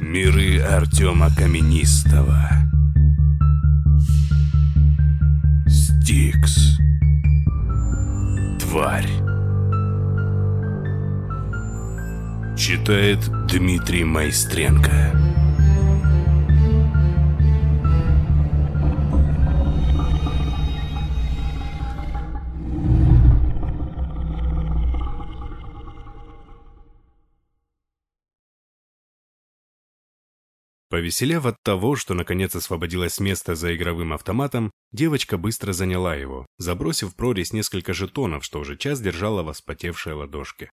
Миры Артема Каменистого. Стикс. Тварь. Читает Дмитрий Майстренко. Повеселев от того, что наконец освободилось место за игровым автоматом, девочка быстро заняла его, забросив в прорезь несколько жетонов, что уже час держала в вспотевшей ладошке.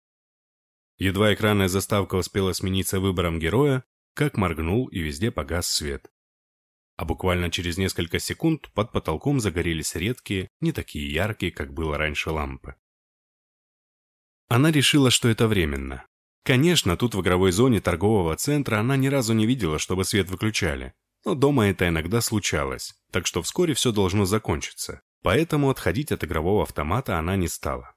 Едва экранная заставка успела смениться выбором героя, как моргнул и везде погас свет. А буквально через несколько секунд под потолком загорелись редкие, не такие яркие, как было раньше лампы. Она решила, что это временно, Конечно, тут в игровой зоне торгового центра она ни разу не видела, чтобы свет выключали. Но дома это иногда случалось, так что вскоре все должно закончиться. Поэтому отходить от игрового автомата она не стала.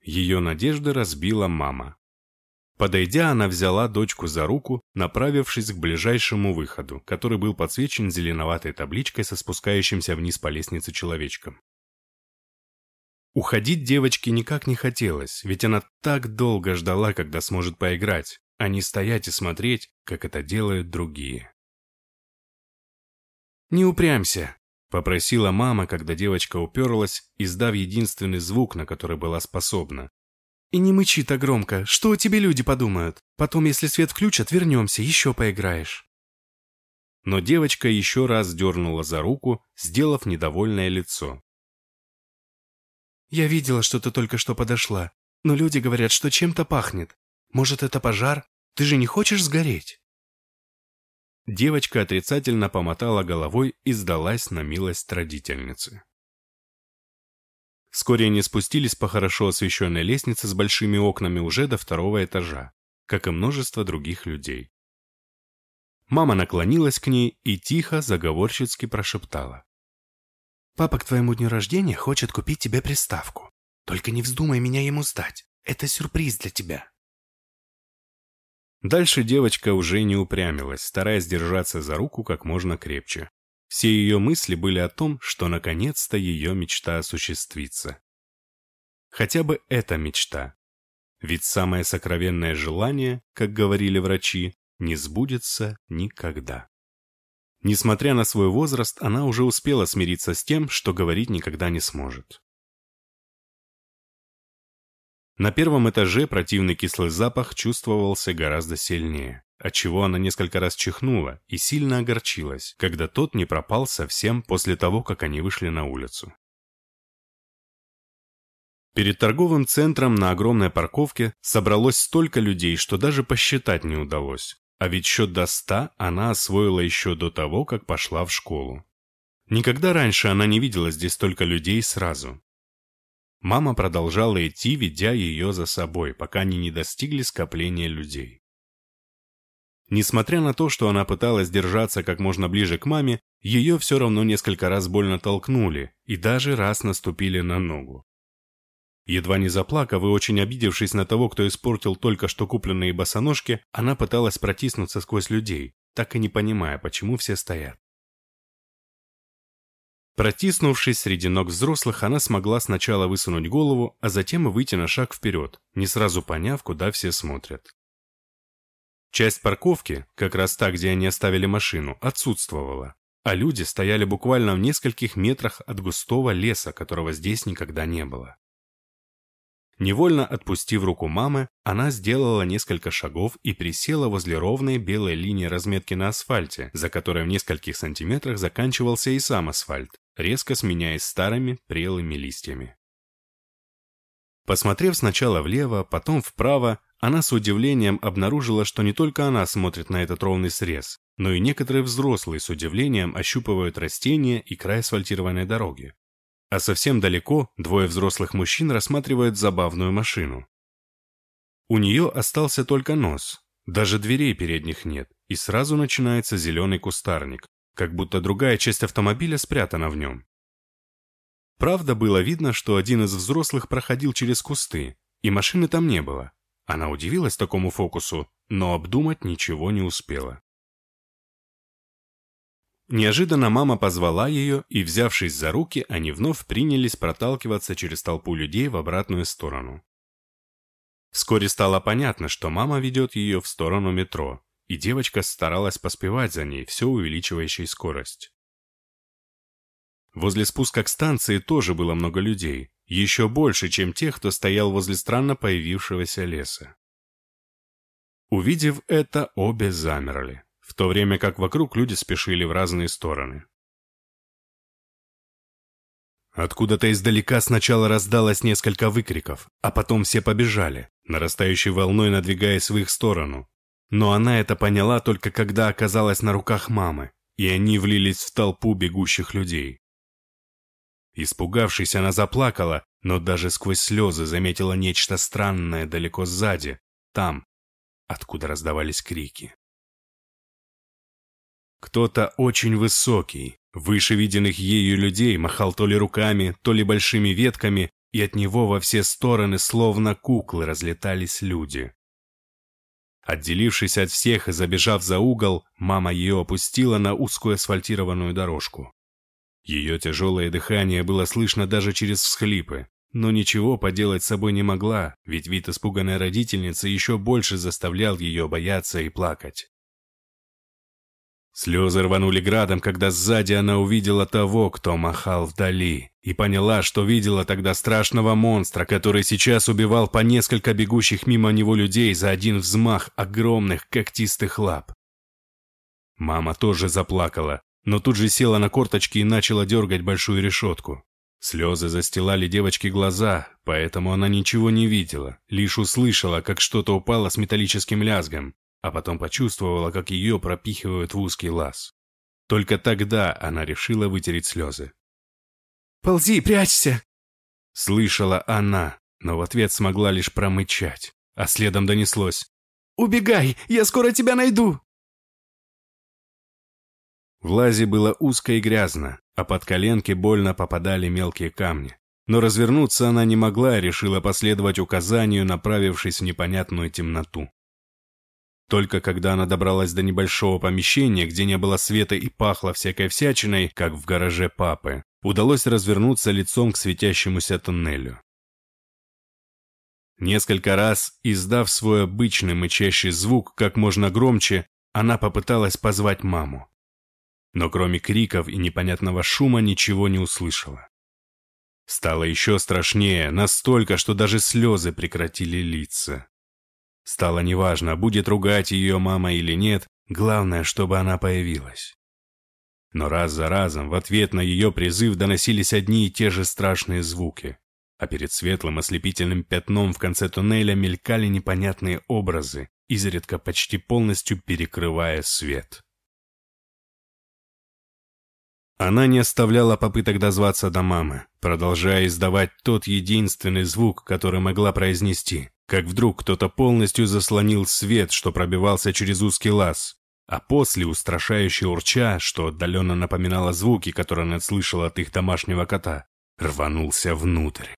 Ее надежды разбила мама. Подойдя, она взяла дочку за руку, направившись к ближайшему выходу, который был подсвечен зеленоватой табличкой со спускающимся вниз по лестнице человечком. Уходить девочке никак не хотелось, ведь она так долго ждала, когда сможет поиграть, а не стоять и смотреть, как это делают другие. «Не упрямься», — попросила мама, когда девочка уперлась, издав единственный звук, на который была способна. «И не мычи так громко, что о тебе люди подумают? Потом, если свет включат, вернемся, еще поиграешь». Но девочка еще раз дернула за руку, сделав недовольное лицо. «Я видела, что ты только что подошла, но люди говорят, что чем-то пахнет. Может, это пожар? Ты же не хочешь сгореть?» Девочка отрицательно помотала головой и сдалась на милость родительницы. Вскоре они спустились по хорошо освещенной лестнице с большими окнами уже до второго этажа, как и множество других людей. Мама наклонилась к ней и тихо, заговорщицки прошептала. Папа к твоему дню рождения хочет купить тебе приставку. Только не вздумай меня ему сдать. Это сюрприз для тебя. Дальше девочка уже не упрямилась, стараясь держаться за руку как можно крепче. Все ее мысли были о том, что наконец-то ее мечта осуществится. Хотя бы эта мечта. Ведь самое сокровенное желание, как говорили врачи, не сбудется никогда. Несмотря на свой возраст, она уже успела смириться с тем, что говорить никогда не сможет. На первом этаже противный кислый запах чувствовался гораздо сильнее, отчего она несколько раз чихнула и сильно огорчилась, когда тот не пропал совсем после того, как они вышли на улицу. Перед торговым центром на огромной парковке собралось столько людей, что даже посчитать не удалось. А ведь счет до ста она освоила еще до того, как пошла в школу. Никогда раньше она не видела здесь столько людей сразу. Мама продолжала идти, ведя ее за собой, пока они не достигли скопления людей. Несмотря на то, что она пыталась держаться как можно ближе к маме, ее все равно несколько раз больно толкнули и даже раз наступили на ногу. Едва не заплакав и очень обидевшись на того, кто испортил только что купленные босоножки, она пыталась протиснуться сквозь людей, так и не понимая, почему все стоят. Протиснувшись среди ног взрослых, она смогла сначала высунуть голову, а затем выйти на шаг вперед, не сразу поняв, куда все смотрят. Часть парковки, как раз та, где они оставили машину, отсутствовала, а люди стояли буквально в нескольких метрах от густого леса, которого здесь никогда не было. Невольно отпустив руку мамы, она сделала несколько шагов и присела возле ровной белой линии разметки на асфальте, за которой в нескольких сантиметрах заканчивался и сам асфальт, резко сменяясь старыми прелыми листьями. Посмотрев сначала влево, потом вправо, она с удивлением обнаружила, что не только она смотрит на этот ровный срез, но и некоторые взрослые с удивлением ощупывают растения и край асфальтированной дороги. А совсем далеко двое взрослых мужчин рассматривают забавную машину. У нее остался только нос, даже дверей передних нет, и сразу начинается зеленый кустарник, как будто другая часть автомобиля спрятана в нем. Правда, было видно, что один из взрослых проходил через кусты, и машины там не было. Она удивилась такому фокусу, но обдумать ничего не успела. Неожиданно мама позвала ее, и, взявшись за руки, они вновь принялись проталкиваться через толпу людей в обратную сторону. Вскоре стало понятно, что мама ведет ее в сторону метро, и девочка старалась поспевать за ней, все увеличивающей скорость. Возле спуска к станции тоже было много людей, еще больше, чем тех, кто стоял возле странно появившегося леса. Увидев это, обе замерли, в то время как вокруг люди спешили в разные стороны. Откуда-то издалека сначала раздалось несколько выкриков, а потом все побежали, нарастающей волной надвигаясь в их сторону. Но она это поняла только когда оказалась на руках мамы, и они влились в толпу бегущих людей. Испугавшись, она заплакала, но даже сквозь слезы заметила нечто странное далеко сзади, там, откуда раздавались крики. Кто-то очень высокий, выше виденных ею людей, махал то ли руками, то ли большими ветками, и от него во все стороны, словно куклы, разлетались люди. Отделившись от всех и забежав за угол, мама ее опустила на узкую асфальтированную дорожку. Ее тяжелое дыхание было слышно даже через всхлипы, но ничего поделать с собой не могла, ведь вид испуганной родительницы еще больше заставлял ее бояться и плакать. Слезы рванули градом, когда сзади она увидела того, кто махал вдали, и поняла, что видела тогда страшного монстра, который сейчас убивал по несколько бегущих мимо него людей за один взмах огромных когтистых лап. Мама тоже заплакала, но тут же села на корточки и начала дергать большую решетку. Слезы застилали девочке глаза, поэтому она ничего не видела, лишь услышала, как что-то упало с металлическим лязгом, а потом почувствовала, как ее пропихивают в узкий лаз. Только тогда она решила вытереть слезы. «Ползи, прячься!» Слышала она, но в ответ смогла лишь промычать, а следом донеслось. «Убегай, я скоро тебя найду!» В лазе было узко и грязно, а под коленки больно попадали мелкие камни. Но развернуться она не могла и решила последовать указанию, направившись в непонятную темноту. Только когда она добралась до небольшого помещения, где не было света и пахло всякой всячиной, как в гараже папы, удалось развернуться лицом к светящемуся туннелю. Несколько раз, издав свой обычный мычащий звук как можно громче, она попыталась позвать маму. Но кроме криков и непонятного шума ничего не услышала. Стало еще страшнее, настолько, что даже слезы прекратили литься. Стало неважно, будет ругать ее мама или нет, главное, чтобы она появилась. Но раз за разом в ответ на ее призыв доносились одни и те же страшные звуки, а перед светлым ослепительным пятном в конце туннеля мелькали непонятные образы, изредка почти полностью перекрывая свет. Она не оставляла попыток дозваться до мамы, продолжая издавать тот единственный звук, который могла произнести как вдруг кто-то полностью заслонил свет, что пробивался через узкий лаз, а после устрашающе урча, что отдаленно напоминало звуки, которые она слышала от их домашнего кота, рванулся внутрь.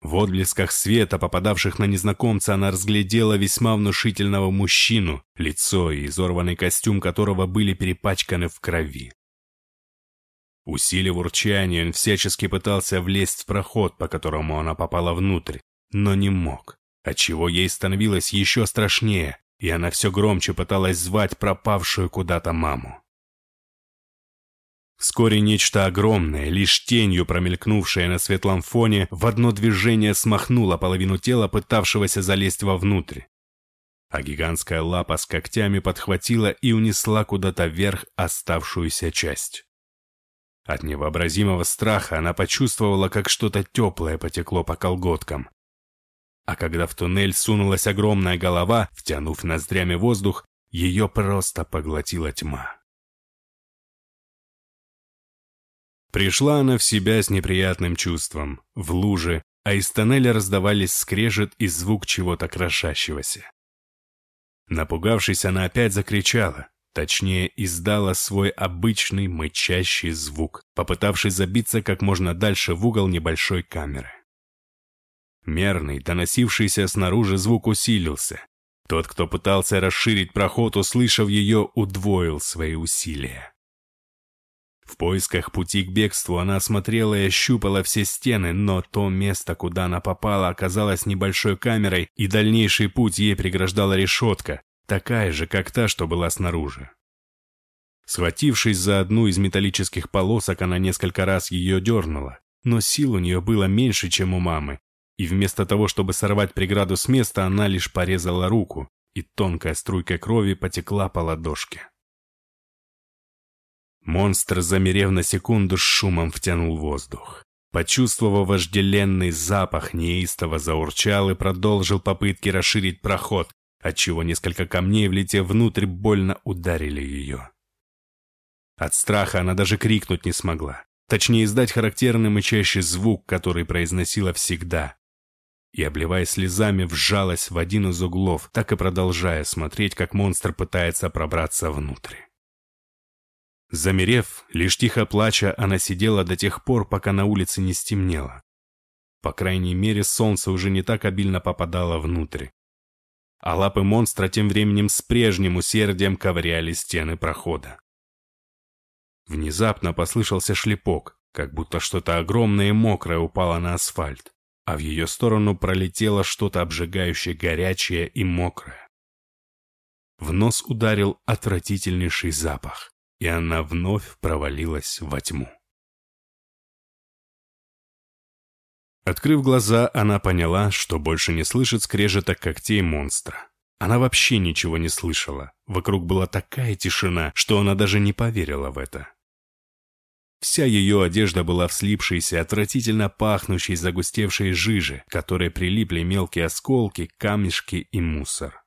В отблесках света, попадавших на незнакомца, она разглядела весьма внушительного мужчину, лицо и изорванный костюм которого были перепачканы в крови. Усилив урчание, он всячески пытался влезть в проход, по которому она попала внутрь, но не мог отчего ей становилось еще страшнее, и она все громче пыталась звать пропавшую куда-то маму. Вскоре нечто огромное, лишь тенью промелькнувшее на светлом фоне, в одно движение смахнуло половину тела, пытавшегося залезть вовнутрь. А гигантская лапа с когтями подхватила и унесла куда-то вверх оставшуюся часть. От невообразимого страха она почувствовала, как что-то теплое потекло по колготкам, а когда в туннель сунулась огромная голова, втянув ноздрями воздух, ее просто поглотила тьма. Пришла она в себя с неприятным чувством, в луже, а из тоннеля раздавались скрежет и звук чего-то крошащегося. Напугавшись, она опять закричала, точнее, издала свой обычный мычащий звук, попытавшись забиться как можно дальше в угол небольшой камеры. Мерный, доносившийся снаружи звук усилился. Тот, кто пытался расширить проход, услышав ее, удвоил свои усилия. В поисках пути к бегству она осмотрела и ощупала все стены, но то место, куда она попала, оказалось небольшой камерой, и дальнейший путь ей преграждала решетка, такая же, как та, что была снаружи. Схватившись за одну из металлических полосок, она несколько раз ее дернула, но сил у нее было меньше, чем у мамы, и вместо того, чтобы сорвать преграду с места, она лишь порезала руку, и тонкая струйка крови потекла по ладошке. Монстр, замерев на секунду, с шумом втянул воздух. Почувствовав вожделенный запах, неистово заурчал и продолжил попытки расширить проход, отчего несколько камней, влетев внутрь, больно ударили ее. От страха она даже крикнуть не смогла, точнее издать характерный мычащий звук, который произносила всегда. И, обливаясь слезами, вжалась в один из углов, так и продолжая смотреть, как монстр пытается пробраться внутрь. Замерев, лишь тихо плача, она сидела до тех пор, пока на улице не стемнело. По крайней мере, солнце уже не так обильно попадало внутрь. А лапы монстра тем временем с прежним усердием ковыряли стены прохода. Внезапно послышался шлепок, как будто что-то огромное и мокрое упало на асфальт, а в ее сторону пролетело что-то обжигающее горячее и мокрое. В нос ударил отвратительнейший запах и она вновь провалилась во тьму. Открыв глаза, она поняла, что больше не слышит скрежета когтей монстра. Она вообще ничего не слышала. Вокруг была такая тишина, что она даже не поверила в это. Вся ее одежда была в отвратительно пахнущей загустевшей жиже, которой прилипли мелкие осколки, камешки и мусор.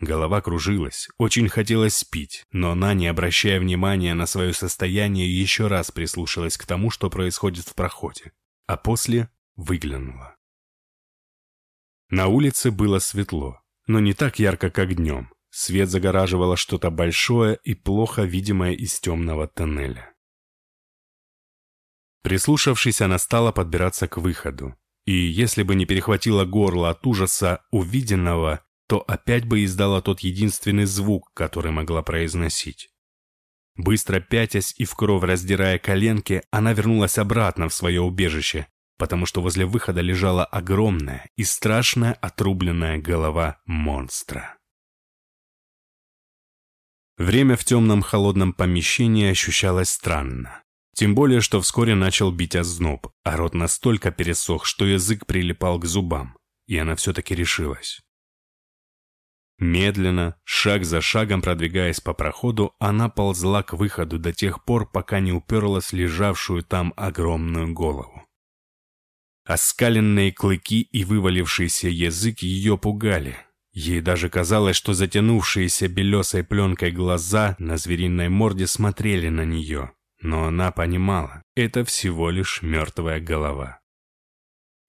Голова кружилась, очень хотелось спить, но она, не обращая внимания на свое состояние, еще раз прислушалась к тому, что происходит в проходе, а после выглянула. На улице было светло, но не так ярко, как днем. Свет загораживало что-то большое и плохо видимое из темного тоннеля. Прислушавшись, она стала подбираться к выходу. И если бы не перехватило горло от ужаса увиденного, то опять бы издала тот единственный звук, который могла произносить. Быстро пятясь и в кровь раздирая коленки, она вернулась обратно в свое убежище, потому что возле выхода лежала огромная и страшная отрубленная голова монстра. Время в темном холодном помещении ощущалось странно. Тем более, что вскоре начал бить озноб, а рот настолько пересох, что язык прилипал к зубам, и она все-таки решилась. Медленно, шаг за шагом продвигаясь по проходу, она ползла к выходу до тех пор, пока не уперлась лежавшую там огромную голову. Оскаленные клыки и вывалившийся язык ее пугали. Ей даже казалось, что затянувшиеся белесой пленкой глаза на звериной морде смотрели на нее. Но она понимала, это всего лишь мертвая голова.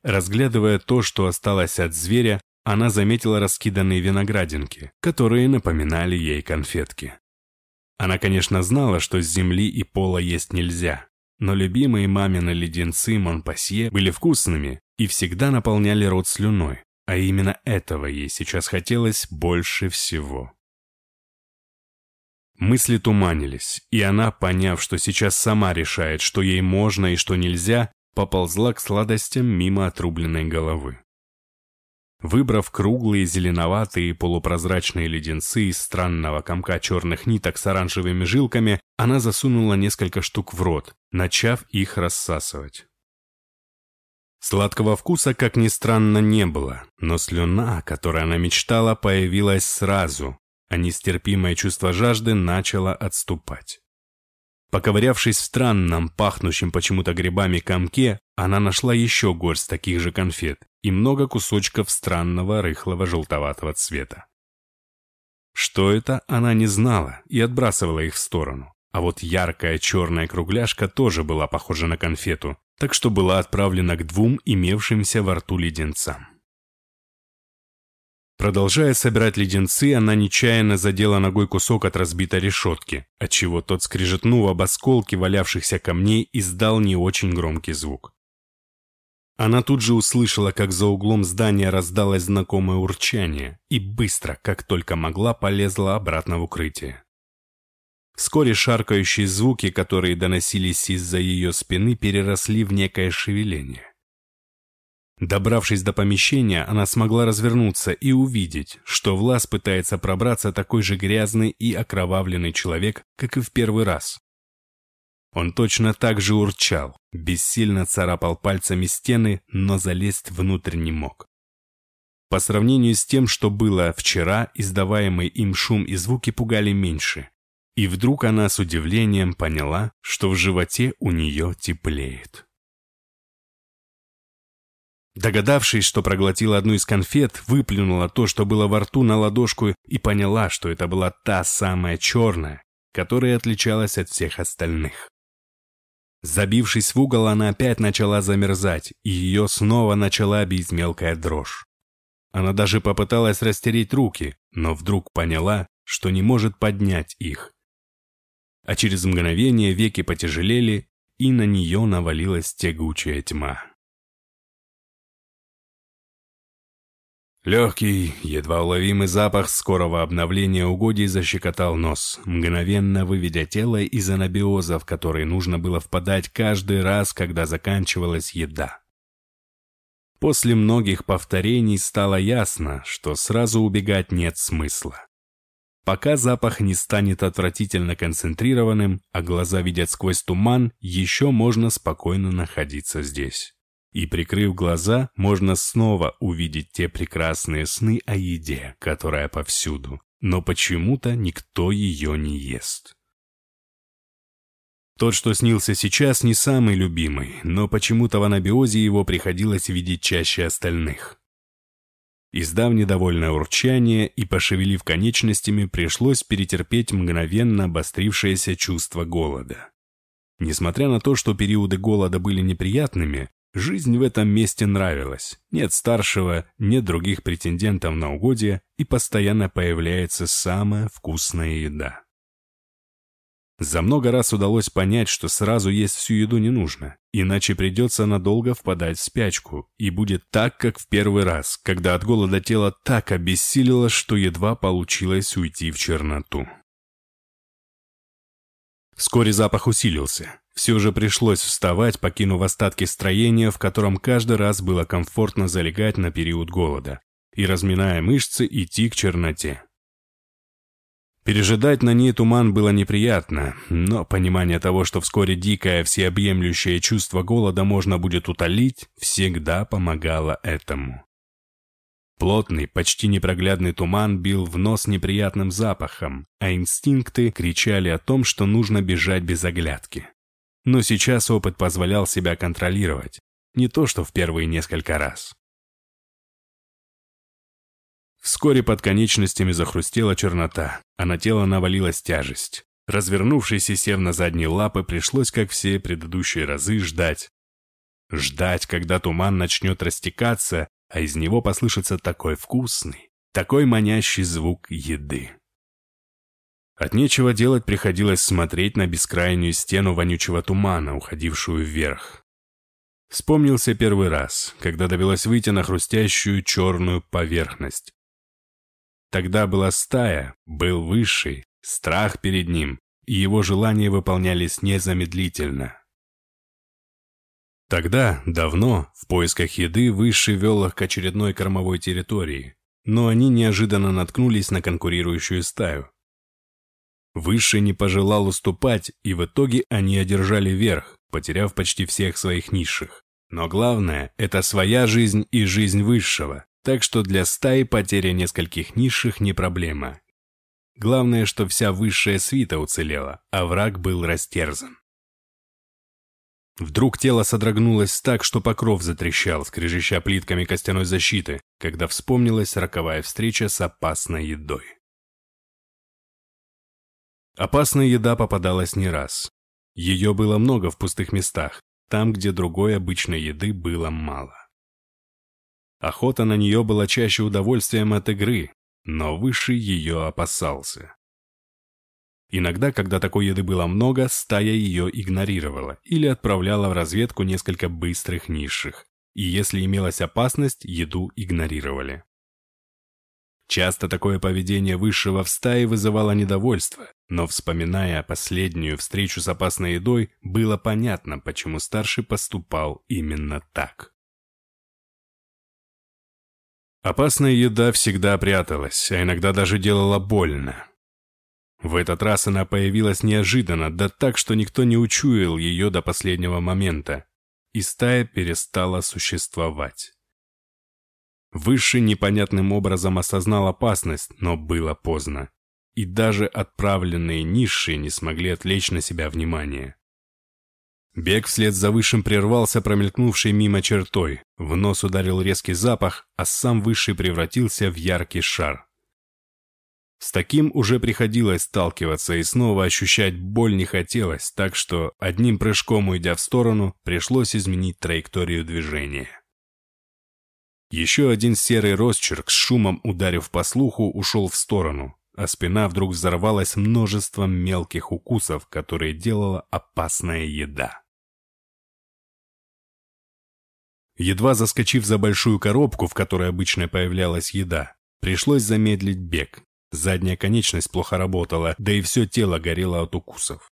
Разглядывая то, что осталось от зверя, она заметила раскиданные виноградинки, которые напоминали ей конфетки. Она, конечно, знала, что с земли и пола есть нельзя, но любимые мамины леденцы Монпасье были вкусными и всегда наполняли рот слюной, а именно этого ей сейчас хотелось больше всего. Мысли туманились, и она, поняв, что сейчас сама решает, что ей можно и что нельзя, поползла к сладостям мимо отрубленной головы. Выбрав круглые зеленоватые полупрозрачные леденцы из странного комка черных ниток с оранжевыми жилками, она засунула несколько штук в рот, начав их рассасывать. Сладкого вкуса, как ни странно, не было, но слюна, о которой она мечтала, появилась сразу, а нестерпимое чувство жажды начало отступать. Поковырявшись в странном, пахнущем почему-то грибами комке, она нашла еще горсть таких же конфет и много кусочков странного рыхлого желтоватого цвета. Что это, она не знала и отбрасывала их в сторону. А вот яркая черная кругляшка тоже была похожа на конфету, так что была отправлена к двум имевшимся во рту леденцам. Продолжая собирать леденцы, она нечаянно задела ногой кусок от разбитой решетки, отчего тот, скрижетнув об осколки валявшихся камней, издал не очень громкий звук. Она тут же услышала, как за углом здания раздалось знакомое урчание, и быстро, как только могла, полезла обратно в укрытие. Вскоре шаркающие звуки, которые доносились из-за ее спины, переросли в некое шевеление. Добравшись до помещения, она смогла развернуться и увидеть, что в лаз пытается пробраться такой же грязный и окровавленный человек, как и в первый раз. Он точно так же урчал, бессильно царапал пальцами стены, но залезть внутрь не мог. По сравнению с тем, что было вчера, издаваемый им шум и звуки пугали меньше. И вдруг она с удивлением поняла, что в животе у нее теплеет. Догадавшись, что проглотила одну из конфет, выплюнула то, что было во рту, на ладошку и поняла, что это была та самая черная, которая отличалась от всех остальных. Забившись в угол, она опять начала замерзать, и ее снова начала бить мелкая дрожь. Она даже попыталась растереть руки, но вдруг поняла, что не может поднять их. А через мгновение веки потяжелели, и на нее навалилась тягучая тьма. Легкий, едва уловимый запах скорого обновления угодий защекотал нос, мгновенно выведя тело из анабиоза, в который нужно было впадать каждый раз, когда заканчивалась еда. После многих повторений стало ясно, что сразу убегать нет смысла. Пока запах не станет отвратительно концентрированным, а глаза видят сквозь туман, еще можно спокойно находиться здесь и, прикрыв глаза, можно снова увидеть те прекрасные сны о еде, которая повсюду, но почему-то никто ее не ест. Тот, что снился сейчас, не самый любимый, но почему-то в анабиозе его приходилось видеть чаще остальных. Издав недовольное урчание и пошевелив конечностями, пришлось перетерпеть мгновенно обострившееся чувство голода. Несмотря на то, что периоды голода были неприятными, Жизнь в этом месте нравилась. Нет старшего, нет других претендентов на угодье, и постоянно появляется самая вкусная еда. За много раз удалось понять, что сразу есть всю еду не нужно, иначе придется надолго впадать в спячку, и будет так, как в первый раз, когда от голода тело так обессилило, что едва получилось уйти в черноту. Вскоре запах усилился. Все же пришлось вставать, покинув остатки строения, в котором каждый раз было комфортно залегать на период голода, и, разминая мышцы, идти к черноте. Пережидать на ней туман было неприятно, но понимание того, что вскоре дикое, всеобъемлющее чувство голода можно будет утолить, всегда помогало этому. Плотный, почти непроглядный туман бил в нос неприятным запахом, а инстинкты кричали о том, что нужно бежать без оглядки. Но сейчас опыт позволял себя контролировать, не то что в первые несколько раз. Вскоре под конечностями захрустела чернота, а на тело навалилась тяжесть. Развернувшись и сев на задние лапы, пришлось, как все предыдущие разы, ждать. Ждать, когда туман начнет растекаться, а из него послышится такой вкусный, такой манящий звук еды. От нечего делать приходилось смотреть на бескрайнюю стену вонючего тумана, уходившую вверх. Вспомнился первый раз, когда довелось выйти на хрустящую черную поверхность. Тогда была стая, был высший, страх перед ним, и его желания выполнялись незамедлительно. Тогда, давно, в поисках еды Высший вел их к очередной кормовой территории, но они неожиданно наткнулись на конкурирующую стаю. Высший не пожелал уступать, и в итоге они одержали верх, потеряв почти всех своих низших. Но главное – это своя жизнь и жизнь Высшего, так что для стаи потеря нескольких низших не проблема. Главное, что вся высшая свита уцелела, а враг был растерзан. Вдруг тело содрогнулось так, что покров затрещал, скрежеща плитками костяной защиты, когда вспомнилась роковая встреча с опасной едой. Опасная еда попадалась не раз. Ее было много в пустых местах, там, где другой обычной еды было мало. Охота на нее была чаще удовольствием от игры, но Высший ее опасался. Иногда, когда такой еды было много, стая ее игнорировала или отправляла в разведку несколько быстрых низших, и если имелась опасность, еду игнорировали. Часто такое поведение высшего в стае вызывало недовольство, но вспоминая последнюю встречу с опасной едой, было понятно, почему старший поступал именно так. Опасная еда всегда пряталась, а иногда даже делала больно. В этот раз она появилась неожиданно, да так, что никто не учуял ее до последнего момента, и стая перестала существовать. Высший непонятным образом осознал опасность, но было поздно. И даже отправленные низшие не смогли отвлечь на себя внимание. Бег вслед за Высшим прервался промелькнувшей мимо чертой. В нос ударил резкий запах, а сам Высший превратился в яркий шар. С таким уже приходилось сталкиваться и снова ощущать боль не хотелось, так что одним прыжком уйдя в сторону, пришлось изменить траекторию движения. Еще один серый росчерк с шумом ударив по слуху ушел в сторону, а спина вдруг взорвалась множеством мелких укусов, которые делала опасная еда. Едва заскочив за большую коробку, в которой обычно появлялась еда, пришлось замедлить бег. Задняя конечность плохо работала, да и все тело горело от укусов.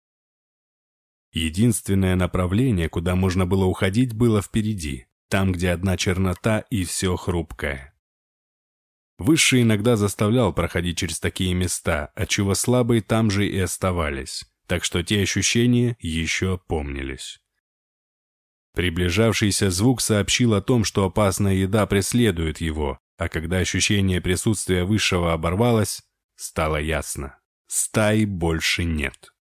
Единственное направление, куда можно было уходить, было впереди, там, где одна чернота и все хрупкое. Высший иногда заставлял проходить через такие места, отчего слабые там же и оставались, так что те ощущения еще помнились. Приближавшийся звук сообщил о том, что опасная еда преследует его, а когда ощущение присутствия Высшего оборвалось, стало ясно – стаи больше нет.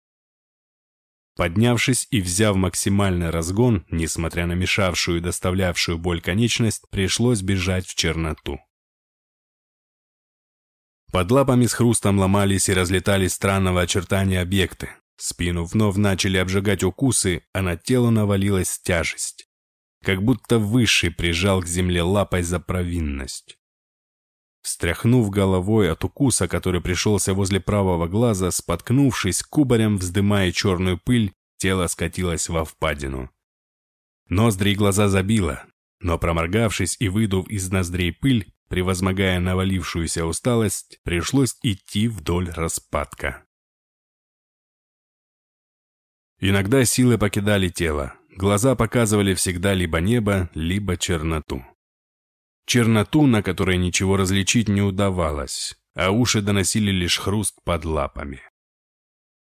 Поднявшись и взяв максимальный разгон, несмотря на мешавшую и доставлявшую боль конечность, пришлось бежать в черноту. Под лапами с хрустом ломались и разлетались странного очертания объекты. Спину вновь начали обжигать укусы, а на тело навалилась тяжесть. Как будто Высший прижал к земле лапой за провинность. Встряхнув головой от укуса, который пришелся возле правого глаза, споткнувшись, кубарем вздымая черную пыль, тело скатилось во впадину. Ноздри и глаза забило, но проморгавшись и выдув из ноздрей пыль, превозмогая навалившуюся усталость, пришлось идти вдоль распадка. Иногда силы покидали тело, глаза показывали всегда либо небо, либо черноту черноту, на которой ничего различить не удавалось, а уши доносили лишь хруст под лапами.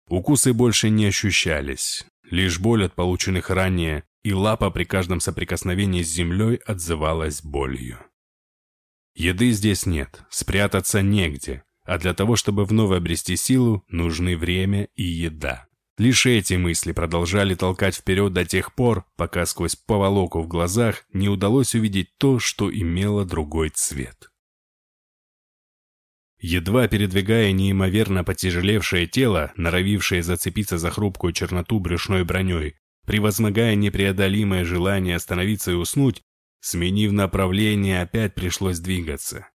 Укусы больше не ощущались, лишь боль от полученных ранее, и лапа при каждом соприкосновении с землей отзывалась болью. Еды здесь нет, спрятаться негде, а для того, чтобы вновь обрести силу, нужны время и еда. Лишь эти мысли продолжали толкать вперед до тех пор, пока сквозь поволоку в глазах не удалось увидеть то, что имело другой цвет. Едва передвигая неимоверно потяжелевшее тело, норовившее зацепиться за хрупкую черноту брюшной броней, превозмогая непреодолимое желание остановиться и уснуть, сменив направление, опять пришлось двигаться.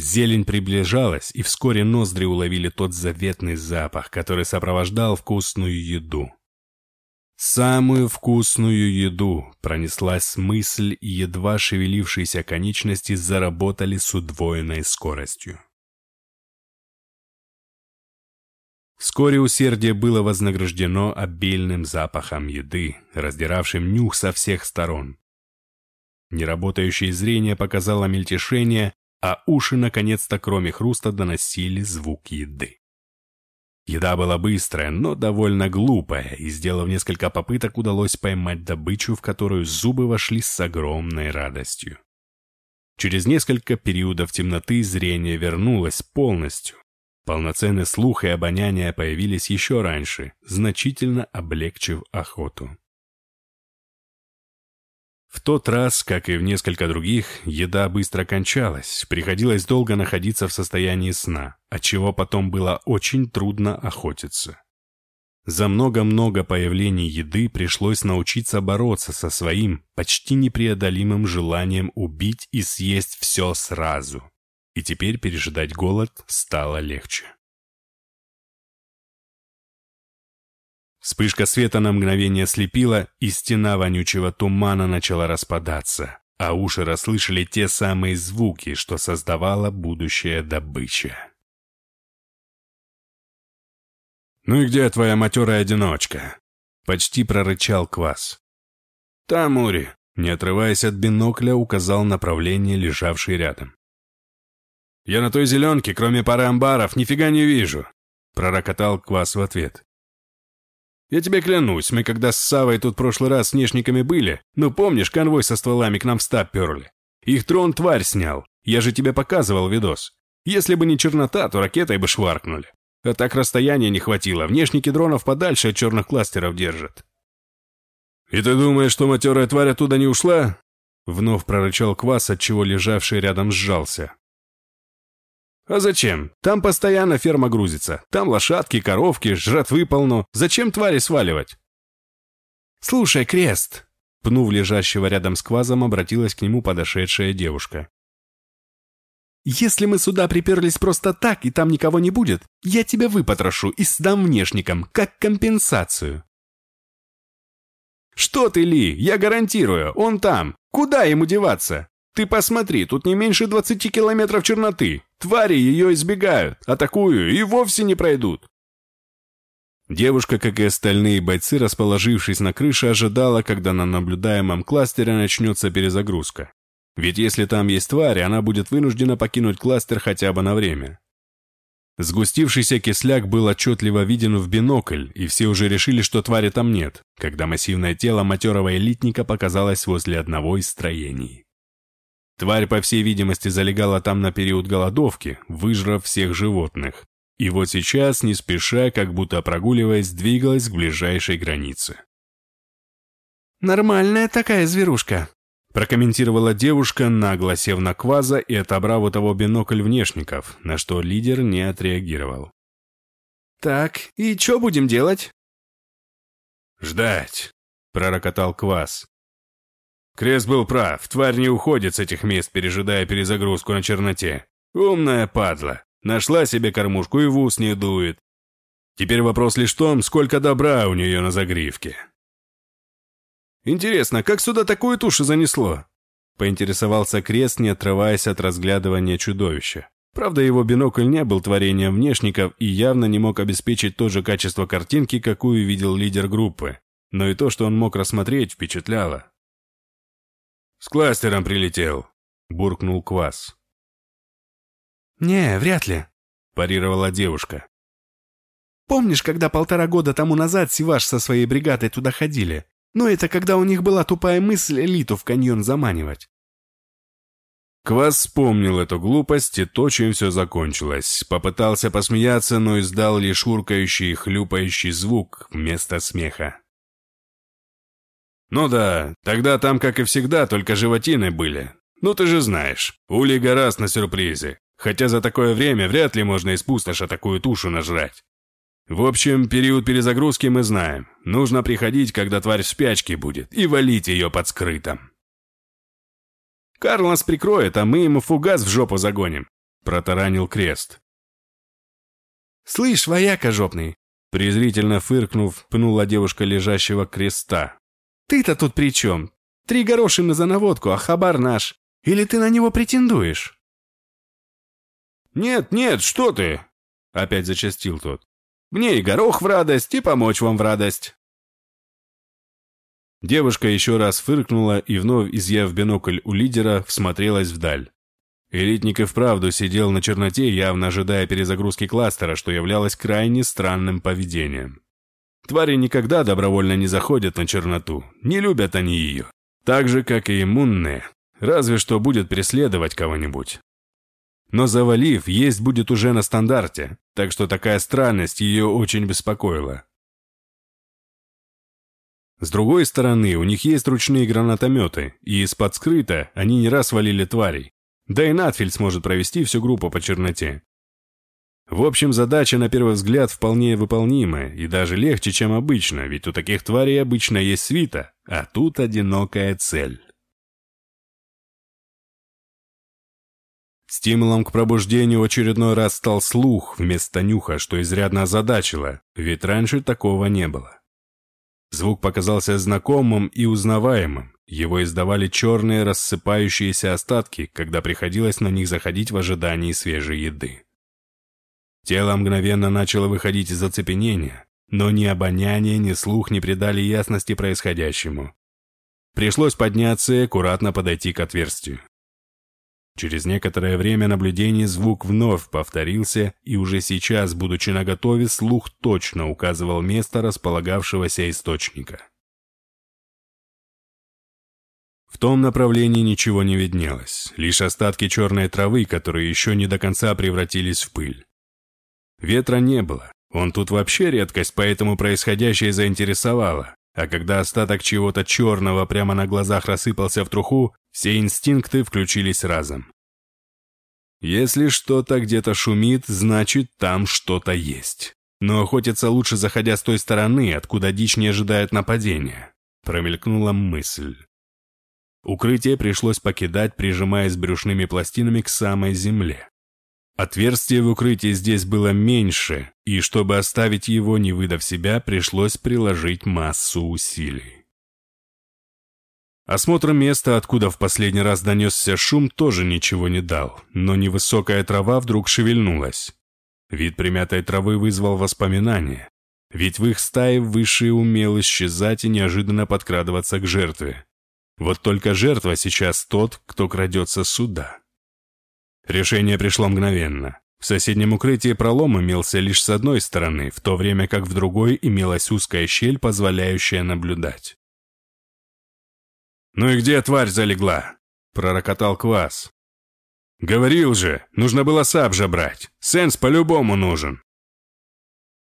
Зелень приближалась, и вскоре ноздри уловили тот заветный запах, который сопровождал вкусную еду. Самую вкусную еду пронеслась мысль, и едва шевелившиеся конечности заработали с удвоенной скоростью. Вскоре усердие было вознаграждено обильным запахом еды, раздиравшим нюх со всех сторон. Неработающее зрение показало мельтешение, а уши наконец-то кроме хруста доносили звук еды. Еда была быстрая, но довольно глупая, и, сделав несколько попыток, удалось поймать добычу, в которую зубы вошли с огромной радостью. Через несколько периодов темноты зрение вернулось полностью. Полноценный слух и обоняние появились еще раньше, значительно облегчив охоту. В тот раз, как и в несколько других, еда быстро кончалась, приходилось долго находиться в состоянии сна, отчего потом было очень трудно охотиться. За много-много появлений еды пришлось научиться бороться со своим почти непреодолимым желанием убить и съесть все сразу. И теперь пережидать голод стало легче. Вспышка света на мгновение слепила, и стена вонючего тумана начала распадаться, а уши расслышали те самые звуки, что создавала будущая добыча. «Ну и где твоя матерая одиночка?» — почти прорычал Квас. «Там, Ури», — не отрываясь от бинокля, указал направление, лежавший рядом. «Я на той зеленке, кроме пары амбаров, нифига не вижу», — пророкотал Квас в ответ. «Я тебе клянусь, мы когда с Савой тут прошлый раз с внешниками были, ну помнишь, конвой со стволами к нам в стаб перли? Их трон тварь снял, я же тебе показывал видос. Если бы не чернота, то ракетой бы шваркнули. А так расстояния не хватило, внешники дронов подальше от черных кластеров держат. «И ты думаешь, что матерая тварь оттуда не ушла?» Вновь прорычал Квас, отчего лежавший рядом сжался. «А зачем? Там постоянно ферма грузится. Там лошадки, коровки, жратвы полно. Зачем твари сваливать?» «Слушай, Крест!» Пнув лежащего рядом с Квазом, обратилась к нему подошедшая девушка. Если мы сюда приперлись просто так, и там никого не будет, я тебя выпотрошу и сдам внешникам, как компенсацию. Что ты, Ли, я гарантирую, он там. Куда ему деваться? Ты посмотри, тут не меньше 20 километров черноты. Твари ее избегают, атакую и вовсе не пройдут. Девушка, как и остальные бойцы, расположившись на крыше, ожидала, когда на наблюдаемом кластере начнется перезагрузка. Ведь если там есть тварь, она будет вынуждена покинуть кластер хотя бы на время. Сгустившийся кисляк был отчетливо виден в бинокль, и все уже решили, что твари там нет, когда массивное тело матерого элитника показалось возле одного из строений. Тварь, по всей видимости, залегала там на период голодовки, выжрав всех животных. И вот сейчас, не спеша, как будто прогуливаясь, двигалась к ближайшей границе. «Нормальная такая зверушка», Прокомментировала девушка, нагло сев на кваза и отобрав у того бинокль внешников, на что лидер не отреагировал. «Так, и что будем делать?» «Ждать», — пророкотал квас. Крест был прав, тварь не уходит с этих мест, пережидая перезагрузку на черноте. Умная падла. Нашла себе кормушку и в ус не дует. Теперь вопрос лишь в том, сколько добра у нее на загривке. Интересно, как сюда такую тушу занесло?» Поинтересовался Крест, не отрываясь от разглядывания чудовища. Правда, его бинокль не был творением внешников и явно не мог обеспечить то же качество картинки, какую видел лидер группы. Но и то, что он мог рассмотреть, впечатляло. «С кластером прилетел», — буркнул Квас. «Не, вряд ли», — парировала девушка. «Помнишь, когда полтора года тому назад Сиваш со своей бригадой туда ходили? Но это когда у них была тупая мысль элиту в каньон заманивать. Квас вспомнил эту глупость и то, чем все закончилось. Попытался посмеяться, но издал лишь уркающий и хлюпающий звук вместо смеха. «Ну да, тогда там, как и всегда, только животины были. Ну ты же знаешь, Ули гораст на сюрпризе. Хотя за такое время вряд ли можно из пустоши такую тушу нажрать. В общем, период перезагрузки мы знаем. Нужно приходить, когда тварь в спячке будет, и валить ее под скрытом. «Карл нас прикроет, а мы ему фугас в жопу загоним», — протаранил крест. «Слышь, вояка жопный!» Презрительно фыркнув, пнула девушка лежащего креста. «Ты-то тут при чем? Три горошины за наводку, а хабар наш. Или ты на него претендуешь?» «Нет, нет, что ты!» Опять зачастил тот. Мне и горох в радость, и помочь вам в радость». Девушка еще раз фыркнула и, вновь изъяв бинокль у лидера, всмотрелась вдаль. Элитник и вправду сидел на черноте, явно ожидая перезагрузки кластера, что являлось крайне странным поведением. Твари никогда добровольно не заходят на черноту, не любят они ее. Так же, как и иммунные, разве что будет преследовать кого-нибудь. Но завалив, есть будет уже на стандарте, так что такая странность ее очень беспокоила. С другой стороны, у них есть ручные гранатометы, и из-под скрыта они не раз валили тварей. Да и Натфиль сможет провести всю группу по черноте. В общем, задача на первый взгляд вполне выполнимая и даже легче, чем обычно, ведь у таких тварей обычно есть свита, а тут одинокая цель. Стимулом к пробуждению очередной раз стал слух вместо нюха, что изрядно озадачило, ведь раньше такого не было. Звук показался знакомым и узнаваемым, Его издавали черные рассыпающиеся остатки, когда приходилось на них заходить в ожидании свежей еды. Тело мгновенно начало выходить из оцепенения, но ни обоняние, ни слух не придали ясности происходящему. Пришлось подняться и аккуратно подойти к отверстию. Через некоторое время наблюдений звук вновь повторился, и уже сейчас, будучи наготове, слух точно указывал место располагавшегося источника. В том направлении ничего не виднелось, лишь остатки черной травы, которые еще не до конца превратились в пыль. Ветра не было, он тут вообще редкость, поэтому происходящее заинтересовало, а когда остаток чего-то черного прямо на глазах рассыпался в труху, все инстинкты включились разом. Если что-то где-то шумит, значит там что-то есть. Но охотиться лучше заходя с той стороны, откуда дичь не ожидает нападения. Промелькнула мысль. Укрытие пришлось покидать, прижимаясь брюшными пластинами к самой земле. Отверстие в укрытии здесь было меньше, и чтобы оставить его, не выдав себя, пришлось приложить массу усилий. Осмотр места, откуда в последний раз донесся шум, тоже ничего не дал, но невысокая трава вдруг шевельнулась. Вид примятой травы вызвал воспоминания, ведь в их стае высший умел исчезать и неожиданно подкрадываться к жертве. Вот только жертва сейчас тот, кто крадется сюда. Решение пришло мгновенно. В соседнем укрытии пролом имелся лишь с одной стороны, в то время как в другой имелась узкая щель, позволяющая наблюдать. «Ну и где тварь залегла?» — пророкотал Квас. «Говорил же, нужно было сабжа брать. Сенс по-любому нужен».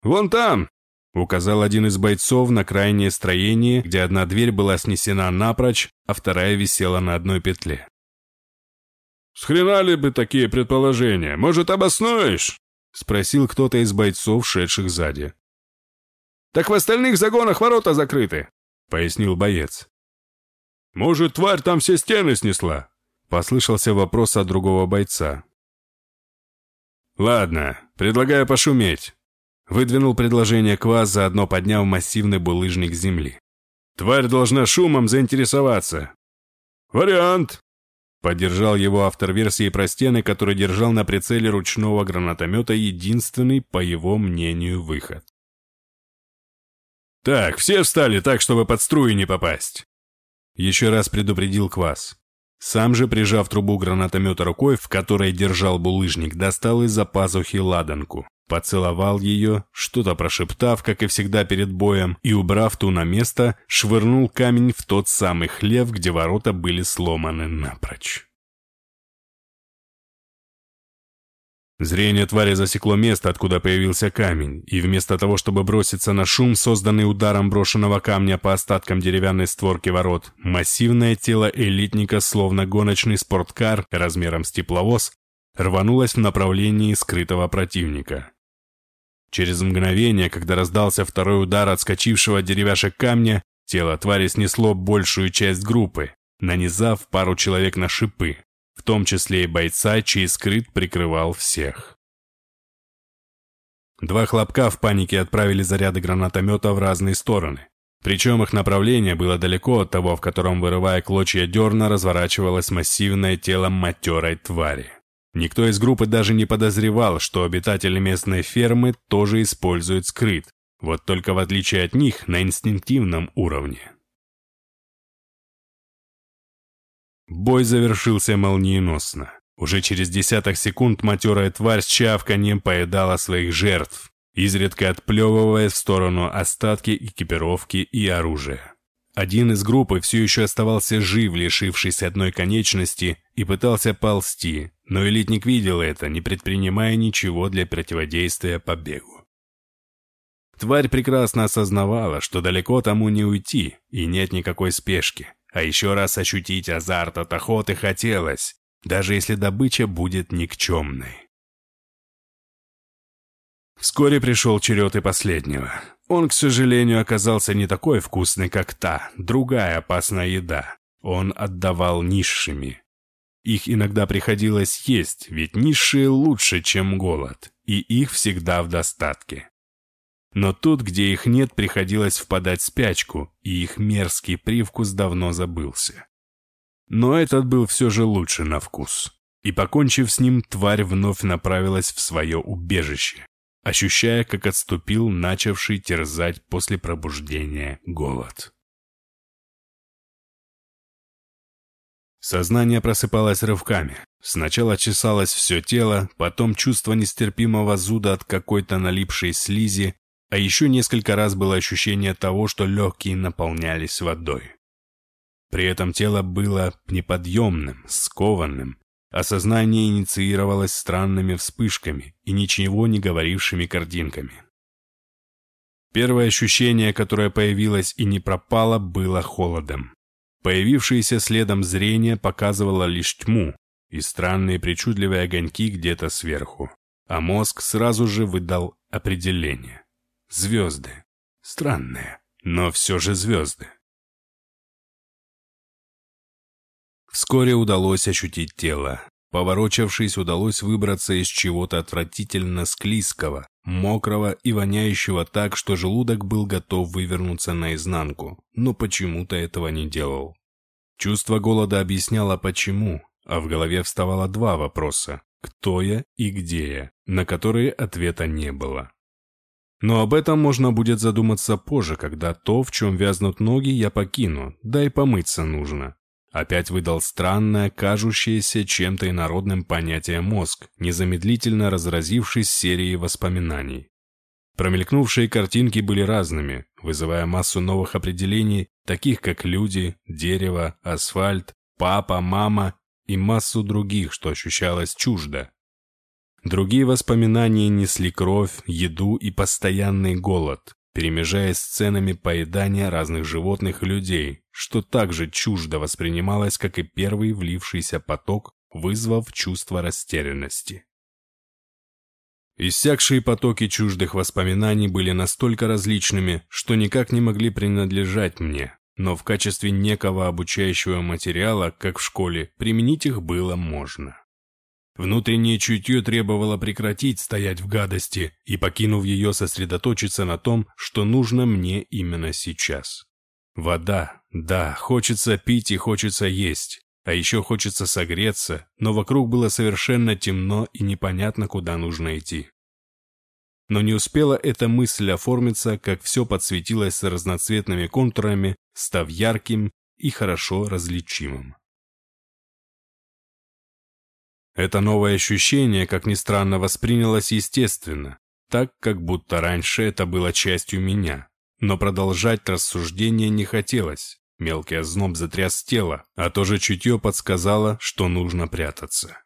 «Вон там!» Указал один из бойцов на крайнее строение, где одна дверь была снесена напрочь, а вторая висела на одной петле. «Схренали бы такие предположения? Может, обоснуешь?» Спросил кто-то из бойцов, шедших сзади. «Так в остальных загонах ворота закрыты», — пояснил боец. «Может, тварь там все стены снесла?» — послышался вопрос от другого бойца. «Ладно, предлагаю пошуметь. Выдвинул предложение Квас, заодно подняв массивный булыжник земли. «Тварь должна шумом заинтересоваться». «Вариант!» Поддержал его автор версии про стены, который держал на прицеле ручного гранатомета единственный, по его мнению, выход. «Так, все встали так, чтобы под струи не попасть!» Еще раз предупредил Квас. Сам же, прижав трубу гранатомета рукой, в которой держал булыжник, достал из-за пазухи ладанку. Поцеловал ее, что-то прошептав, как и всегда перед боем, и, убрав ту на место, швырнул камень в тот самый хлев, где ворота были сломаны напрочь. Зрение твари засекло место, откуда появился камень, и вместо того, чтобы броситься на шум, созданный ударом брошенного камня по остаткам деревянной створки ворот, массивное тело элитника, словно гоночный спорткар размером с тепловоз, рванулось в направлении скрытого противника. Через мгновение, когда раздался второй удар отскочившего деревяшек камня, тело твари снесло большую часть группы, нанизав пару человек на шипы, в том числе и бойца, чей скрыт прикрывал всех. Два хлопка в панике отправили заряды гранатомета в разные стороны. Причем их направление было далеко от того, в котором, вырывая клочья дерна, разворачивалось массивное тело матерой твари. Никто из группы даже не подозревал, что обитатели местной фермы тоже используют скрыт, вот только в отличие от них на инстинктивном уровне. Бой завершился молниеносно. Уже через десяток секунд матерая тварь с чавканием поедала своих жертв, изредка отплевывая в сторону остатки экипировки и оружия. Один из группы все еще оставался жив, лишившись одной конечности, и пытался ползти, но элитник видел это, не предпринимая ничего для противодействия побегу. Тварь прекрасно осознавала, что далеко тому не уйти, и нет никакой спешки, а еще раз ощутить азарт от охоты хотелось, даже если добыча будет никчемной. Вскоре пришел черед и последнего. Он, к сожалению, оказался не такой вкусный, как та, другая опасная еда. Он отдавал низшими. Их иногда приходилось есть, ведь низшие лучше, чем голод, и их всегда в достатке. Но тут, где их нет, приходилось впадать в спячку, и их мерзкий привкус давно забылся. Но этот был все же лучше на вкус. И покончив с ним, тварь вновь направилась в свое убежище, ощущая, как отступил начавший терзать после пробуждения голод. Сознание просыпалось рывками. Сначала чесалось все тело, потом чувство нестерпимого зуда от какой-то налипшей слизи, а еще несколько раз было ощущение того, что легкие наполнялись водой. При этом тело было неподъемным, скованным, а сознание инициировалось странными вспышками и ничего не говорившими картинками. Первое ощущение, которое появилось и не пропало, было холодом. Появившееся следом зрение показывало лишь тьму и странные причудливые огоньки где-то сверху, а мозг сразу же выдал определение. Звезды. Странные, но все же звезды. Вскоре удалось ощутить тело. Поворочавшись, удалось выбраться из чего-то отвратительно склизкого, мокрого и воняющего так, что желудок был готов вывернуться наизнанку, но почему-то этого не делал. Чувство голода объясняло почему, а в голове вставало два вопроса «Кто я и где я?», на которые ответа не было. Но об этом можно будет задуматься позже, когда то, в чем вязнут ноги, я покину, да и помыться нужно. Опять выдал странное, кажущееся чем-то инородным понятие мозг, незамедлительно разразившись серией воспоминаний. Промелькнувшие картинки были разными, вызывая массу новых определений, таких как люди, дерево, асфальт, папа, мама и массу других, что ощущалось чуждо. Другие воспоминания несли кровь, еду и постоянный голод, перемежаясь сценами поедания разных животных и людей, что также чуждо воспринималось, как и первый влившийся поток, вызвав чувство растерянности. Иссякшие потоки чуждых воспоминаний были настолько различными, что никак не могли принадлежать мне, но в качестве некого обучающего материала, как в школе, применить их было можно. Внутреннее чутье требовало прекратить стоять в гадости и, покинув ее, сосредоточиться на том, что нужно мне именно сейчас. Вода, да, хочется пить и хочется есть, а еще хочется согреться, но вокруг было совершенно темно и непонятно, куда нужно идти. Но не успела эта мысль оформиться, как все подсветилось разноцветными контурами, став ярким и хорошо различимым. Это новое ощущение, как ни странно, воспринялось естественно, так, как будто раньше это было частью меня. Но продолжать рассуждение не хотелось. Мелкий озноб затряс тело, а то же чутье подсказало, что нужно прятаться.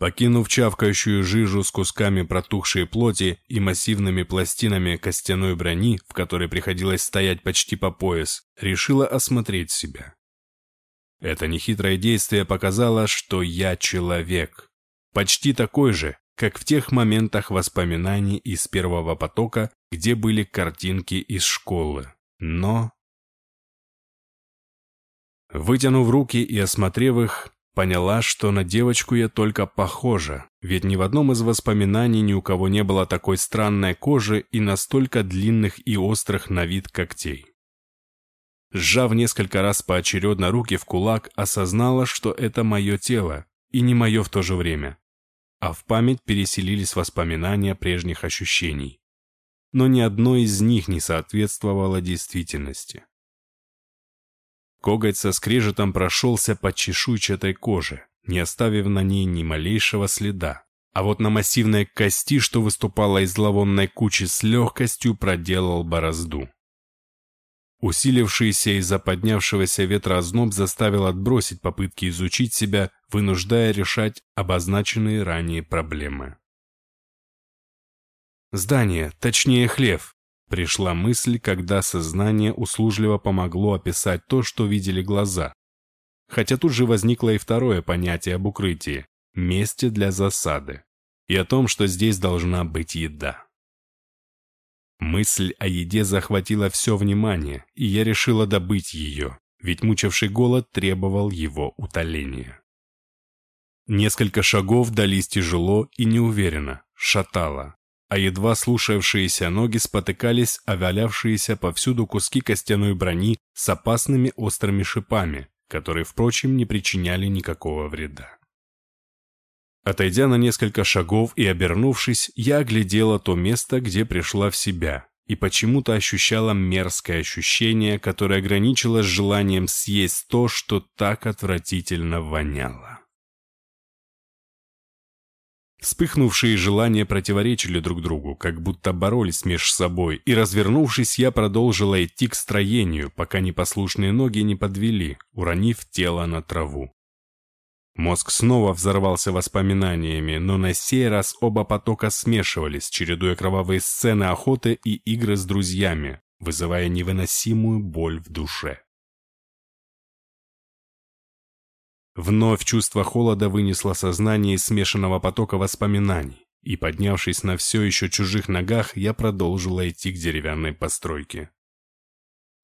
Покинув чавкающую жижу с кусками протухшей плоти и массивными пластинами костяной брони, в которой приходилось стоять почти по пояс, решила осмотреть себя. Это нехитрое действие показало, что я человек. Почти такой же, как в тех моментах воспоминаний из первого потока, где были картинки из школы. Но... Вытянув руки и осмотрев их, поняла, что на девочку я только похожа, ведь ни в одном из воспоминаний ни у кого не было такой странной кожи и настолько длинных и острых на вид когтей. Сжав несколько раз поочередно руки в кулак, осознала, что это мое тело, и не мое в то же время. А в память переселились воспоминания прежних ощущений. Но ни одно из них не соответствовало действительности. Коготь со скрежетом прошелся по чешуйчатой коже, не оставив на ней ни малейшего следа. А вот на массивной кости, что выступала из зловонной кучи, с легкостью проделал борозду. Усилившийся из-за поднявшегося ветра озноб заставил отбросить попытки изучить себя, вынуждая решать обозначенные ранее проблемы. «Здание, точнее хлев», — пришла мысль, когда сознание услужливо помогло описать то, что видели глаза. Хотя тут же возникло и второе понятие об укрытии — месте для засады, и о том, что здесь должна быть еда. Мысль о еде захватила все внимание, и я решила добыть ее, ведь мучивший голод требовал его утоления. Несколько шагов дались тяжело и неуверенно, шатало. а едва слушавшиеся ноги спотыкались о валявшиеся повсюду куски костяной брони с опасными острыми шипами, которые, впрочем, не причиняли никакого вреда. Отойдя на несколько шагов и обернувшись, я оглядела то место, где пришла в себя, и почему-то ощущала мерзкое ощущение, которое ограничилось желанием съесть то, что так отвратительно воняло. Вспыхнувшие желания противоречили друг другу, как будто боролись меж собой, и, развернувшись, я продолжила идти к строению, пока непослушные ноги не подвели, уронив тело на траву. Мозг снова взорвался воспоминаниями, но на сей раз оба потока смешивались, чередуя кровавые сцены охоты и игры с друзьями, вызывая невыносимую боль в душе. Вновь чувство холода вынесло сознание из смешанного потока воспоминаний, и, поднявшись на все еще чужих ногах, я продолжила идти к деревянной постройке.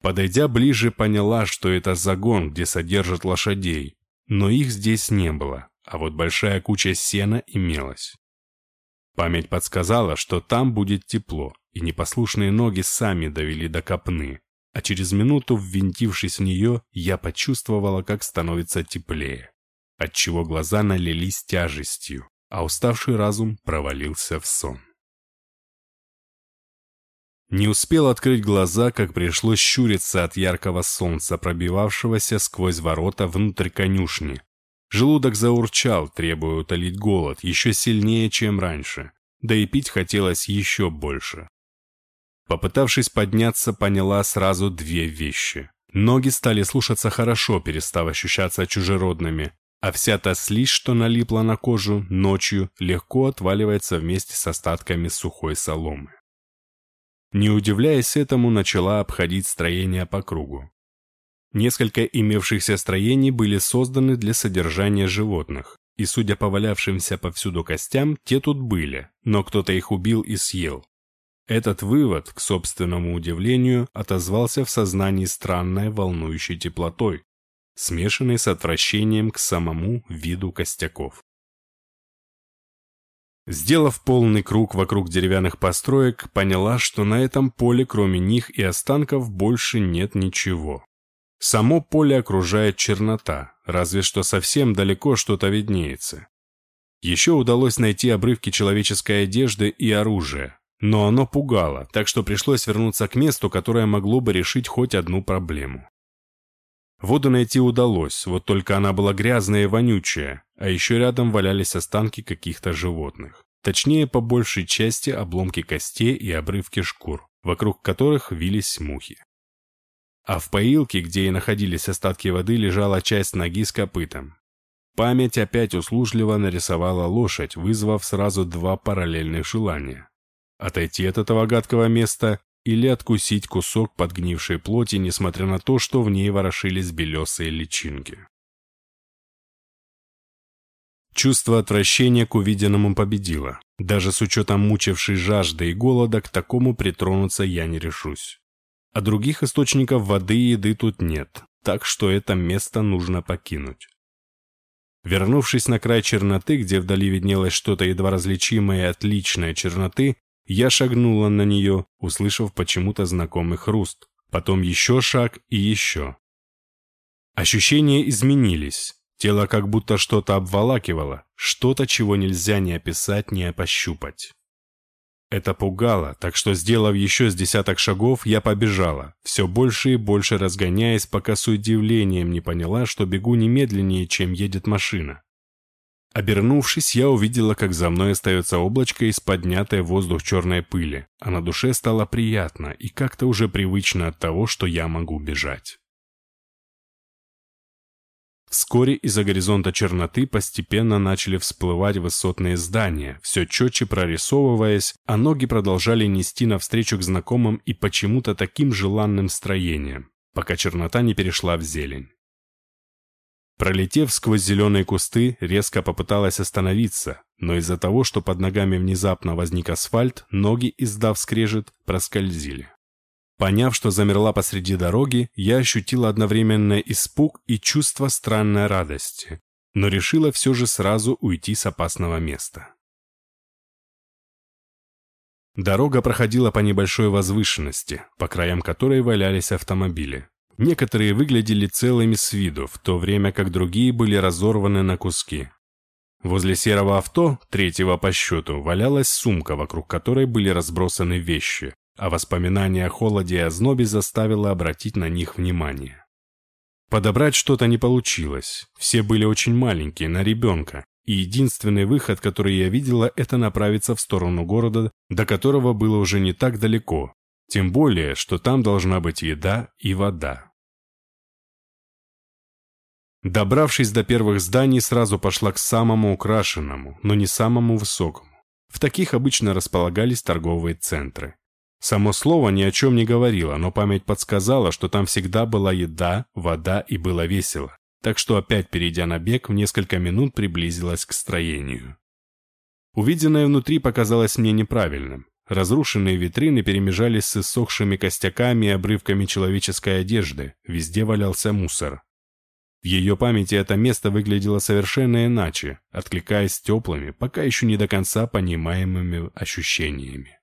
Подойдя ближе, поняла, что это загон, где содержат лошадей, но их здесь не было, а вот большая куча сена имелась. Память подсказала, что там будет тепло, и непослушные ноги сами довели до копны, а через минуту, ввинтившись в нее, я почувствовала, как становится теплее, отчего глаза налились тяжестью, а уставший разум провалился в сон. Не успел открыть глаза, как пришлось щуриться от яркого солнца, пробивавшегося сквозь ворота внутрь конюшни. Желудок заурчал, требуя утолить голод, еще сильнее, чем раньше, да и пить хотелось еще больше. Попытавшись подняться, поняла сразу две вещи. Ноги стали слушаться хорошо, перестав ощущаться чужеродными, а вся та слизь, что налипла на кожу, ночью легко отваливается вместе с остатками сухой соломы. Не удивляясь этому, начала обходить строения по кругу. Несколько имевшихся строений были созданы для содержания животных, и, судя по валявшимся повсюду костям, те тут были, но кто-то их убил и съел. Этот вывод, к собственному удивлению, отозвался в сознании странной волнующей теплотой, смешанной с отвращением к самому виду костяков. Сделав полный круг вокруг деревянных построек, поняла, что на этом поле кроме них и останков больше нет ничего. Само поле окружает чернота, разве что совсем далеко что-то виднеется. Еще удалось найти обрывки человеческой одежды и оружия, но оно пугало, так что пришлось вернуться к месту, которое могло бы решить хоть одну проблему. Воду найти удалось, вот только она была грязная и вонючая, а еще рядом валялись останки каких-то животных. Точнее, по большей части обломки костей и обрывки шкур, вокруг которых вились мухи. А в поилке, где и находились остатки воды, лежала часть ноги с копытом. Память опять услужливо нарисовала лошадь, вызвав сразу два параллельных желания. Отойти от этого гадкого места или откусить кусок подгнившей плоти, несмотря на то, что в ней ворошились белесые личинки. Чувство отвращения к увиденному победило. Даже с учетом мучившей жажды и голода к такому притронуться я не решусь. А других источников воды и еды тут нет, так что это место нужно покинуть. Вернувшись на край черноты, где вдали виднелось что-то едва различимое и отличное черноты, я шагнула на нее, услышав почему-то знакомый хруст. Потом еще шаг и еще. Ощущения изменились. Тело как будто что-то обволакивало, что-то, чего нельзя ни описать, ни пощупать. Это пугало, так что, сделав еще с десяток шагов, я побежала, все больше и больше разгоняясь, пока с удивлением не поняла, что бегу немедленнее, чем едет машина. Обернувшись, я увидела, как за мной остается облачко из поднятой воздух черной пыли, а на душе стало приятно и как-то уже привычно от того, что я могу бежать. Вскоре из-за горизонта черноты постепенно начали всплывать высотные здания, все четче прорисовываясь, а ноги продолжали нести навстречу к знакомым и почему-то таким желанным строениям, пока чернота не перешла в зелень. Пролетев сквозь зеленые кусты, резко попыталась остановиться, но из-за того, что под ногами внезапно возник асфальт, ноги, издав скрежет, проскользили. Поняв, что замерла посреди дороги, я ощутила одновременно испуг и чувство странной радости, но решила все же сразу уйти с опасного места. Дорога проходила по небольшой возвышенности, по краям которой валялись автомобили. Некоторые выглядели целыми с виду, в то время как другие были разорваны на куски. Возле серого авто, третьего по счету, валялась сумка, вокруг которой были разбросаны вещи, а воспоминание о холоде и ознобе заставило обратить на них внимание. Подобрать что-то не получилось, все были очень маленькие, на ребенка, и единственный выход, который я видела, это направиться в сторону города, до которого было уже не так далеко, тем более, что там должна быть еда и вода. Добравшись до первых зданий, сразу пошла к самому украшенному, но не самому высокому. В таких обычно располагались торговые центры. Само слово ни о чем не говорило, но память подсказала, что там всегда была еда, вода и было весело. Так что опять перейдя на бег, в несколько минут приблизилась к строению. Увиденное внутри показалось мне неправильным. Разрушенные витрины перемежались с иссохшими костяками и обрывками человеческой одежды, везде валялся мусор. В ее памяти это место выглядело совершенно иначе, откликаясь теплыми, пока еще не до конца понимаемыми ощущениями.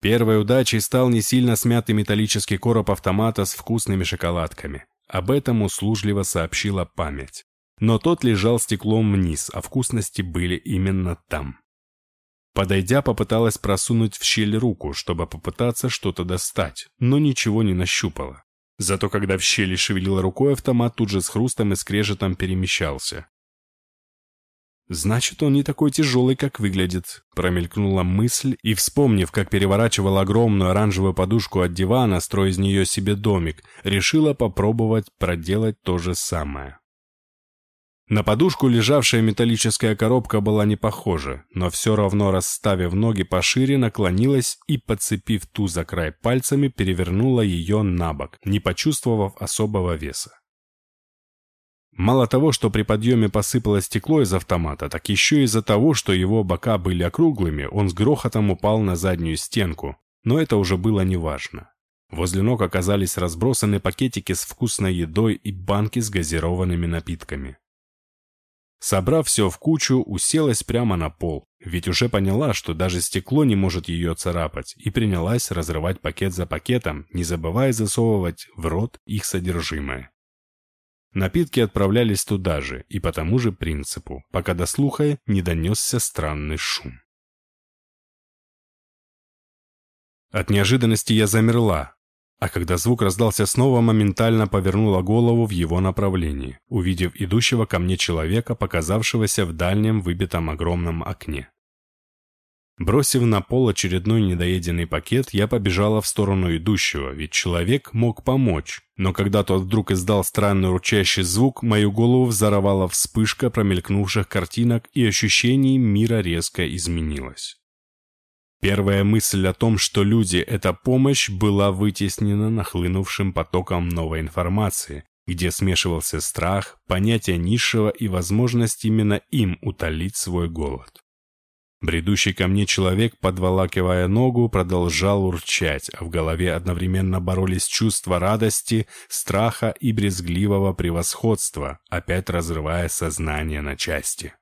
Первой удачей стал не сильно смятый металлический короб автомата с вкусными шоколадками. Об этом услужливо сообщила память. Но тот лежал стеклом вниз, а вкусности были именно там. Подойдя, попыталась просунуть в щель руку, чтобы попытаться что-то достать, но ничего не нащупала. Зато когда в щели шевелила рукой, автомат тут же с хрустом и скрежетом перемещался. «Значит, он не такой тяжелый, как выглядит», — промелькнула мысль, и, вспомнив, как переворачивала огромную оранжевую подушку от дивана, строя из нее себе домик, решила попробовать проделать то же самое. На подушку лежавшая металлическая коробка была не похожа, но все равно, расставив ноги пошире, наклонилась и, подцепив ту за край пальцами, перевернула ее на бок, не почувствовав особого веса. Мало того, что при подъеме посыпалось стекло из автомата, так еще из-за того, что его бока были округлыми, он с грохотом упал на заднюю стенку, но это уже было неважно. Возле ног оказались разбросаны пакетики с вкусной едой и банки с газированными напитками. Собрав все в кучу, уселась прямо на пол, ведь уже поняла, что даже стекло не может ее царапать, и принялась разрывать пакет за пакетом, не забывая засовывать в рот их содержимое. Напитки отправлялись туда же, и по тому же принципу, пока до слуха не донесся странный шум. От неожиданности я замерла, а когда звук раздался снова, моментально повернула голову в его направлении, увидев идущего ко мне человека, показавшегося в дальнем выбитом огромном окне. Бросив на пол очередной недоеденный пакет, я побежала в сторону идущего, ведь человек мог помочь. Но когда тот вдруг издал странный ручащий звук, мою голову взорвала вспышка промелькнувших картинок, и ощущение мира резко изменилось. Первая мысль о том, что люди — это помощь, была вытеснена нахлынувшим потоком новой информации, где смешивался страх, понятие низшего и возможность именно им утолить свой голод. Бредущий ко мне человек, подволакивая ногу, продолжал урчать, а в голове одновременно боролись чувства радости, страха и брезгливого превосходства, опять разрывая сознание на части.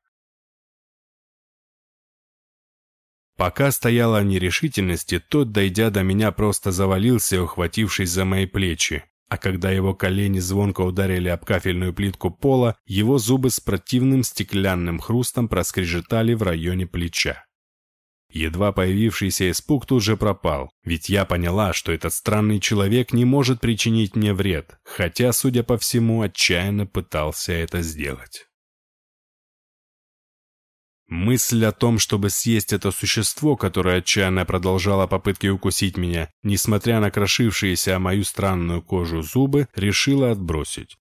Пока стояла нерешительности, тот, дойдя до меня, просто завалился, ухватившись за мои плечи. А когда его колени звонко ударили об кафельную плитку пола, его зубы с противным стеклянным хрустом проскрежетали в районе плеча. Едва появившийся испуг тут же пропал, ведь я поняла, что этот странный человек не может причинить мне вред, хотя, судя по всему, отчаянно пытался это сделать. Мысль о том, чтобы съесть это существо, которое отчаянно продолжало попытки укусить меня, несмотря на крошившиеся о мою странную кожу зубы, решила отбросить.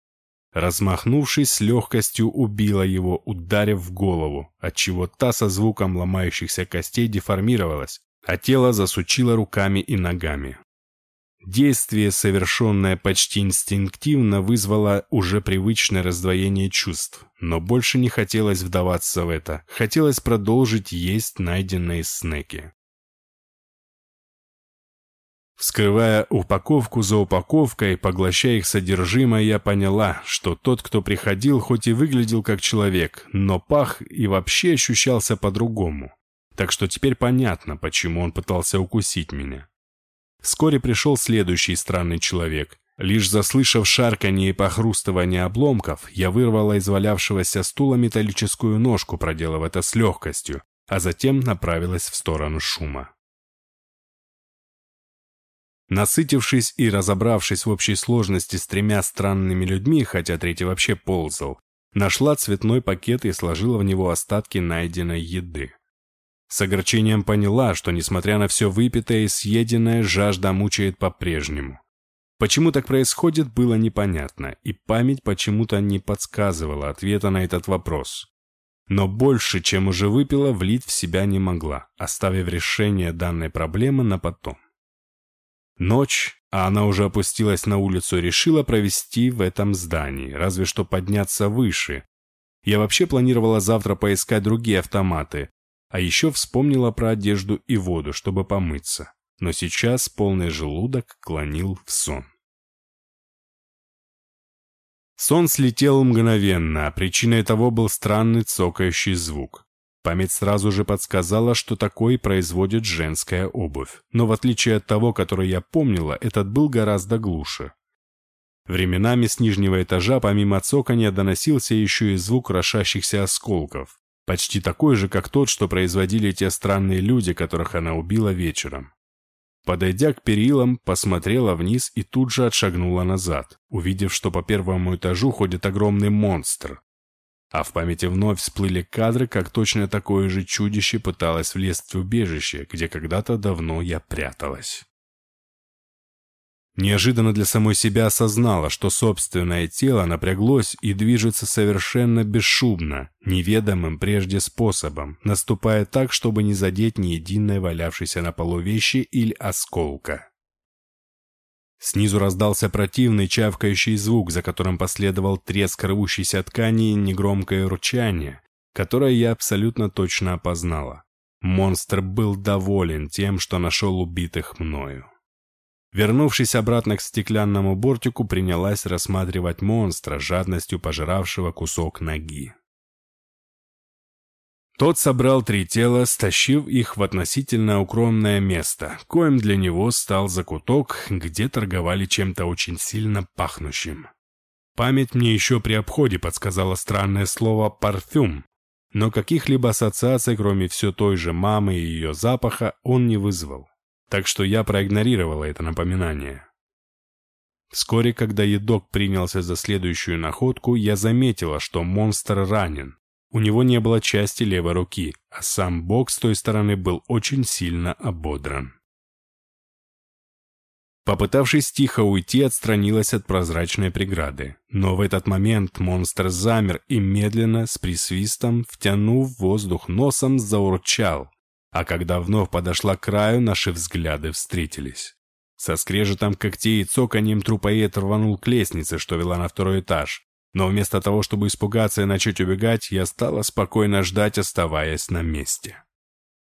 Размахнувшись, с легкостью убила его, ударив в голову, отчего та со звуком ломающихся костей деформировалась, а тело засучило руками и ногами. Действие, совершенное почти инстинктивно, вызвало уже привычное раздвоение чувств, но больше не хотелось вдаваться в это, хотелось продолжить есть найденные снеки. Вскрывая упаковку за упаковкой, поглощая их содержимое, я поняла, что тот, кто приходил, хоть и выглядел как человек, но пах и вообще ощущался по-другому. так что теперь понятно, почему он пытался укусить меня. Вскоре пришел следующий странный человек. Лишь заслышав шарканье и похрустывание обломков, я вырвала из валявшегося стула металлическую ножку, проделав это с легкостью, а затем направилась в сторону шума. Насытившись и разобравшись в общей сложности с тремя странными людьми, хотя третий вообще ползал, нашла цветной пакет и сложила в него остатки найденной еды. С огорчением поняла, что, несмотря на все выпитое и съеденное, жажда мучает по-прежнему. Почему так происходит, было непонятно, и память почему-то не подсказывала ответа на этот вопрос. Но больше, чем уже выпила, влить в себя не могла, оставив решение данной проблемы на потом. Ночь, а она уже опустилась на улицу, решила провести в этом здании, разве что подняться выше. Я вообще планировала завтра поискать другие автоматы, а еще вспомнила про одежду и воду, чтобы помыться. Но сейчас полный желудок клонил в сон. Сон слетел мгновенно, а причиной того был странный цокающий звук. Память сразу же подсказала, что такое производит женская обувь. Но в отличие от того, который я помнила, этот был гораздо глуше. Временами с нижнего этажа помимо цоканья доносился еще и звук крошащихся осколков. Почти такой же, как тот, что производили те странные люди, которых она убила вечером. Подойдя к перилам, посмотрела вниз и тут же отшагнула назад, увидев, что по первому этажу ходит огромный монстр. А в памяти вновь всплыли кадры, как точно такое же чудище пыталось влезть в убежище, где когда-то давно я пряталась. Неожиданно для самой себя осознала, что собственное тело напряглось и движется совершенно бесшумно, неведомым прежде способом, наступая так, чтобы не задеть ни единой валявшейся на полу вещи или осколка. Снизу раздался противный чавкающий звук, за которым последовал треск рвущейся ткани и негромкое ручание, которое я абсолютно точно опознала. Монстр был доволен тем, что нашел убитых мною. Вернувшись обратно к стеклянному бортику, принялась рассматривать монстра, жадностью пожиравшего кусок ноги. Тот собрал три тела, стащив их в относительно укромное место, коим для него стал закуток, где торговали чем-то очень сильно пахнущим. Память мне еще при обходе подсказала странное слово «парфюм», но каких-либо ассоциаций, кроме все той же мамы и ее запаха, он не вызвал так что я проигнорировала это напоминание. Вскоре, когда едок принялся за следующую находку, я заметила, что монстр ранен. У него не было части левой руки, а сам бок с той стороны был очень сильно ободран. Попытавшись тихо уйти, отстранилась от прозрачной преграды. Но в этот момент монстр замер и медленно, с присвистом, втянув воздух носом, заурчал, а когда вновь подошла к краю, наши взгляды встретились. Со скрежетом когтей и цоканьем трупоед рванул к лестнице, что вела на второй этаж. Но вместо того, чтобы испугаться и начать убегать, я стала спокойно ждать, оставаясь на месте.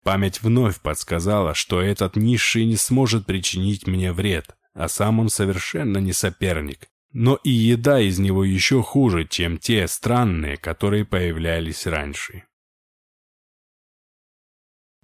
Память вновь подсказала, что этот низший не сможет причинить мне вред, а сам он совершенно не соперник. Но и еда из него еще хуже, чем те странные, которые появлялись раньше.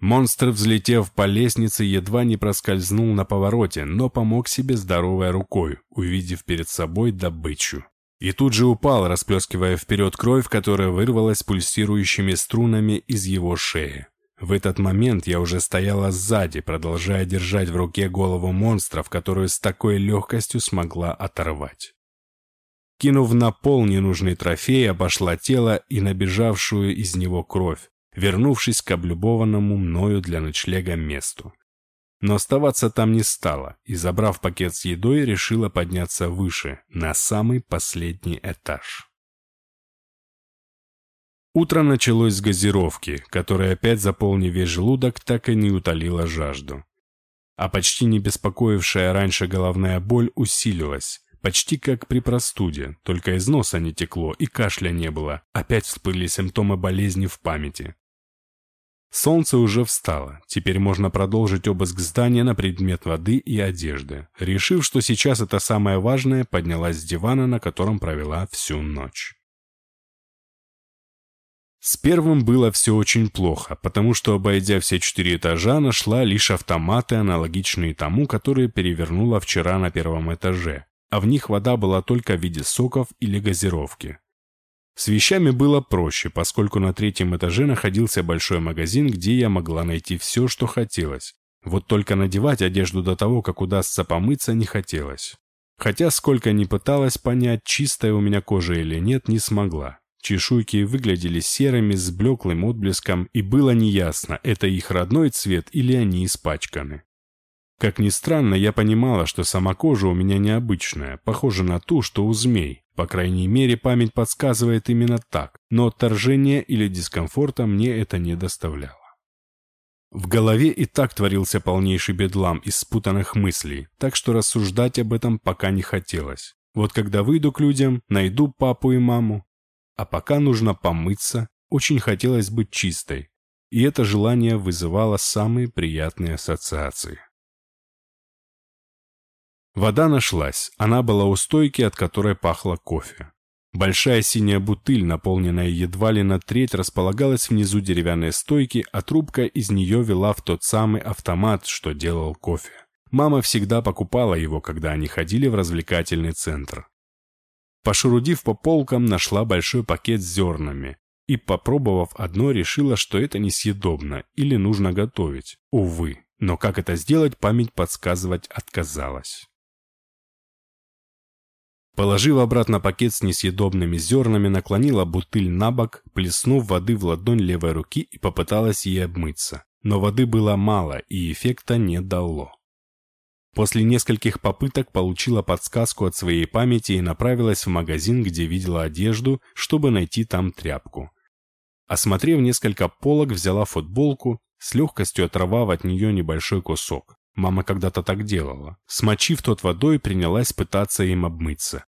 Монстр, взлетев по лестнице, едва не проскользнул на повороте, но помог себе здоровой рукой, увидев перед собой добычу. И тут же упал, расплескивая вперед кровь, которая вырвалась пульсирующими струнами из его шеи. В этот момент я уже стояла сзади, продолжая держать в руке голову монстра, в которую с такой легкостью смогла оторвать. Кинув на пол ненужный трофей, обошла тело и набежавшую из него кровь, вернувшись к облюбованному мною для ночлега месту. Но оставаться там не стала, и, забрав пакет с едой, решила подняться выше, на самый последний этаж. Утро началось с газировки, которая опять, заполнив весь желудок, так и не утолила жажду. А почти не беспокоившая раньше головная боль усилилась, почти как при простуде, только из носа не текло и кашля не было, опять всплыли симптомы болезни в памяти. Солнце уже встало, теперь можно продолжить обыск здания на предмет воды и одежды. Решив, что сейчас это самое важное, поднялась с дивана, на котором провела всю ночь. С первым было все очень плохо, потому что, обойдя все четыре этажа, нашла лишь автоматы, аналогичные тому, которые перевернула вчера на первом этаже, а в них вода была только в виде соков или газировки. С вещами было проще, поскольку на третьем этаже находился большой магазин, где я могла найти все, что хотелось. Вот только надевать одежду до того, как удастся помыться, не хотелось. Хотя сколько ни пыталась понять, чистая у меня кожа или нет, не смогла. Чешуйки выглядели серыми с блеклым отблеском, и было неясно, это их родной цвет или они испачканы. Как ни странно, я понимала, что сама кожа у меня необычная, похожа на ту, что у змей. По крайней мере, память подсказывает именно так, но отторжения или дискомфорта мне это не доставляло. В голове и так творился полнейший бедлам из спутанных мыслей, так что рассуждать об этом пока не хотелось. Вот когда выйду к людям, найду папу и маму. А пока нужно помыться, очень хотелось быть чистой. И это желание вызывало самые приятные ассоциации. Вода нашлась, она была у стойки, от которой пахло кофе. Большая синяя бутыль, наполненная едва ли на треть, располагалась внизу деревянной стойки, а трубка из нее вела в тот самый автомат, что делал кофе. Мама всегда покупала его, когда они ходили в развлекательный центр. Пошурудив по полкам, нашла большой пакет с зернами и, попробовав одно, решила, что это несъедобно или нужно готовить. Увы, но как это сделать, память подсказывать отказалась. Положив обратно пакет с несъедобными зернами, наклонила бутыль на бок, плеснув воды в ладонь левой руки и попыталась ей обмыться. Но воды было мало и эффекта не дало. После нескольких попыток получила подсказку от своей памяти и направилась в магазин, где видела одежду, чтобы найти там тряпку. Осмотрев несколько полок, взяла футболку, с легкостью оторвав от нее небольшой кусок. Мама когда-то так делала. Смочив тот водой, принялась пытаться им обмыться.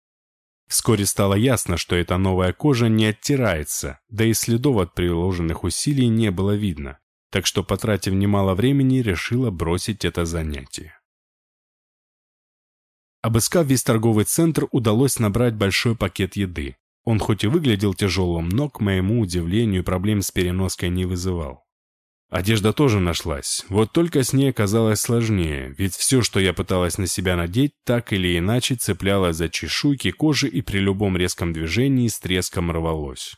Вскоре стало ясно, что эта новая кожа не оттирается, да и следов от приложенных усилий не было видно, так что, потратив немало времени, решила бросить это занятие. Обыскав весь торговый центр, удалось набрать большой пакет еды. Он хоть и выглядел тяжелым, но, к моему удивлению, проблем с переноской не вызывал. Одежда тоже нашлась, вот только с ней оказалось сложнее, ведь все, что я пыталась на себя надеть, так или иначе цеплялось за чешуйки кожи и при любом резком движении с треском рвалось.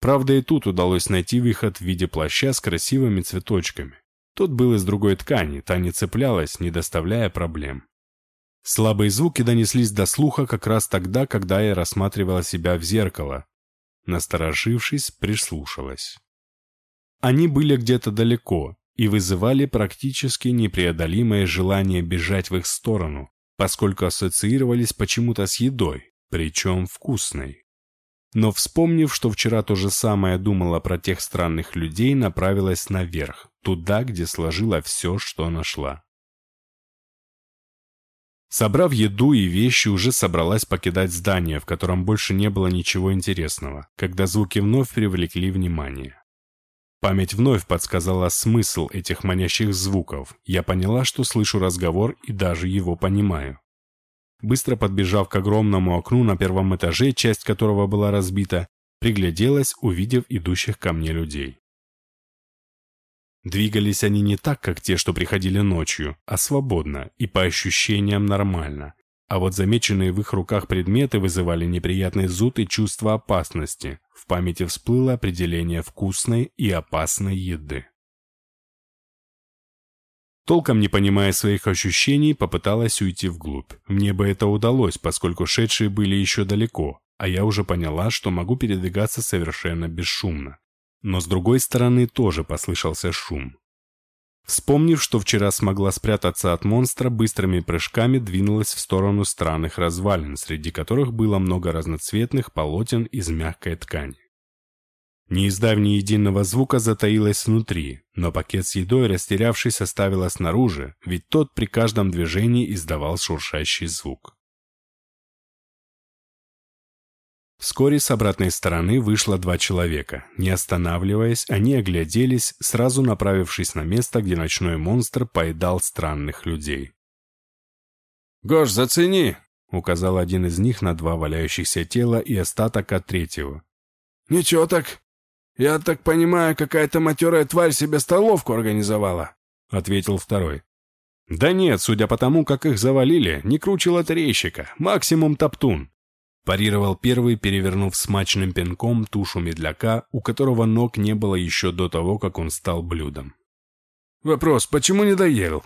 Правда, и тут удалось найти выход в виде плаща с красивыми цветочками. Тот был из другой ткани, та не цеплялась, не доставляя проблем. Слабые звуки донеслись до слуха как раз тогда, когда я рассматривала себя в зеркало. Насторожившись, прислушалась. Они были где-то далеко и вызывали практически непреодолимое желание бежать в их сторону, поскольку ассоциировались почему-то с едой, причем вкусной. Но вспомнив, что вчера то же самое думала про тех странных людей, направилась наверх, туда, где сложила все, что нашла. Собрав еду и вещи, уже собралась покидать здание, в котором больше не было ничего интересного, когда звуки вновь привлекли внимание. Память вновь подсказала смысл этих манящих звуков. Я поняла, что слышу разговор и даже его понимаю. Быстро подбежав к огромному окну на первом этаже, часть которого была разбита, пригляделась, увидев идущих ко мне людей. Двигались они не так, как те, что приходили ночью, а свободно и по ощущениям нормально. А вот замеченные в их руках предметы вызывали неприятный зуд и чувство опасности. В памяти всплыло определение вкусной и опасной еды. Толком не понимая своих ощущений, попыталась уйти вглубь. Мне бы это удалось, поскольку шедшие были еще далеко, а я уже поняла, что могу передвигаться совершенно бесшумно. Но с другой стороны тоже послышался шум. Вспомнив, что вчера смогла спрятаться от монстра, быстрыми прыжками двинулась в сторону странных развалин, среди которых было много разноцветных полотен из мягкой ткани. Не издав ни единого звука, затаилась внутри, но пакет с едой, растерявшись, оставила снаружи, ведь тот при каждом движении издавал шуршащий звук. Вскоре с обратной стороны вышло два человека. Не останавливаясь, они огляделись, сразу направившись на место, где ночной монстр поедал странных людей. «Гош, зацени!» — указал один из них на два валяющихся тела и остаток от третьего. «Ничего так. «Я так понимаю, какая-то матерая тварь себе столовку организовала», — ответил второй. «Да нет, судя по тому, как их завалили, не круче лотерейщика, максимум топтун», парировал первый, перевернув смачным пинком тушу медляка, у которого ног не было еще до того, как он стал блюдом. «Вопрос, почему не доел?»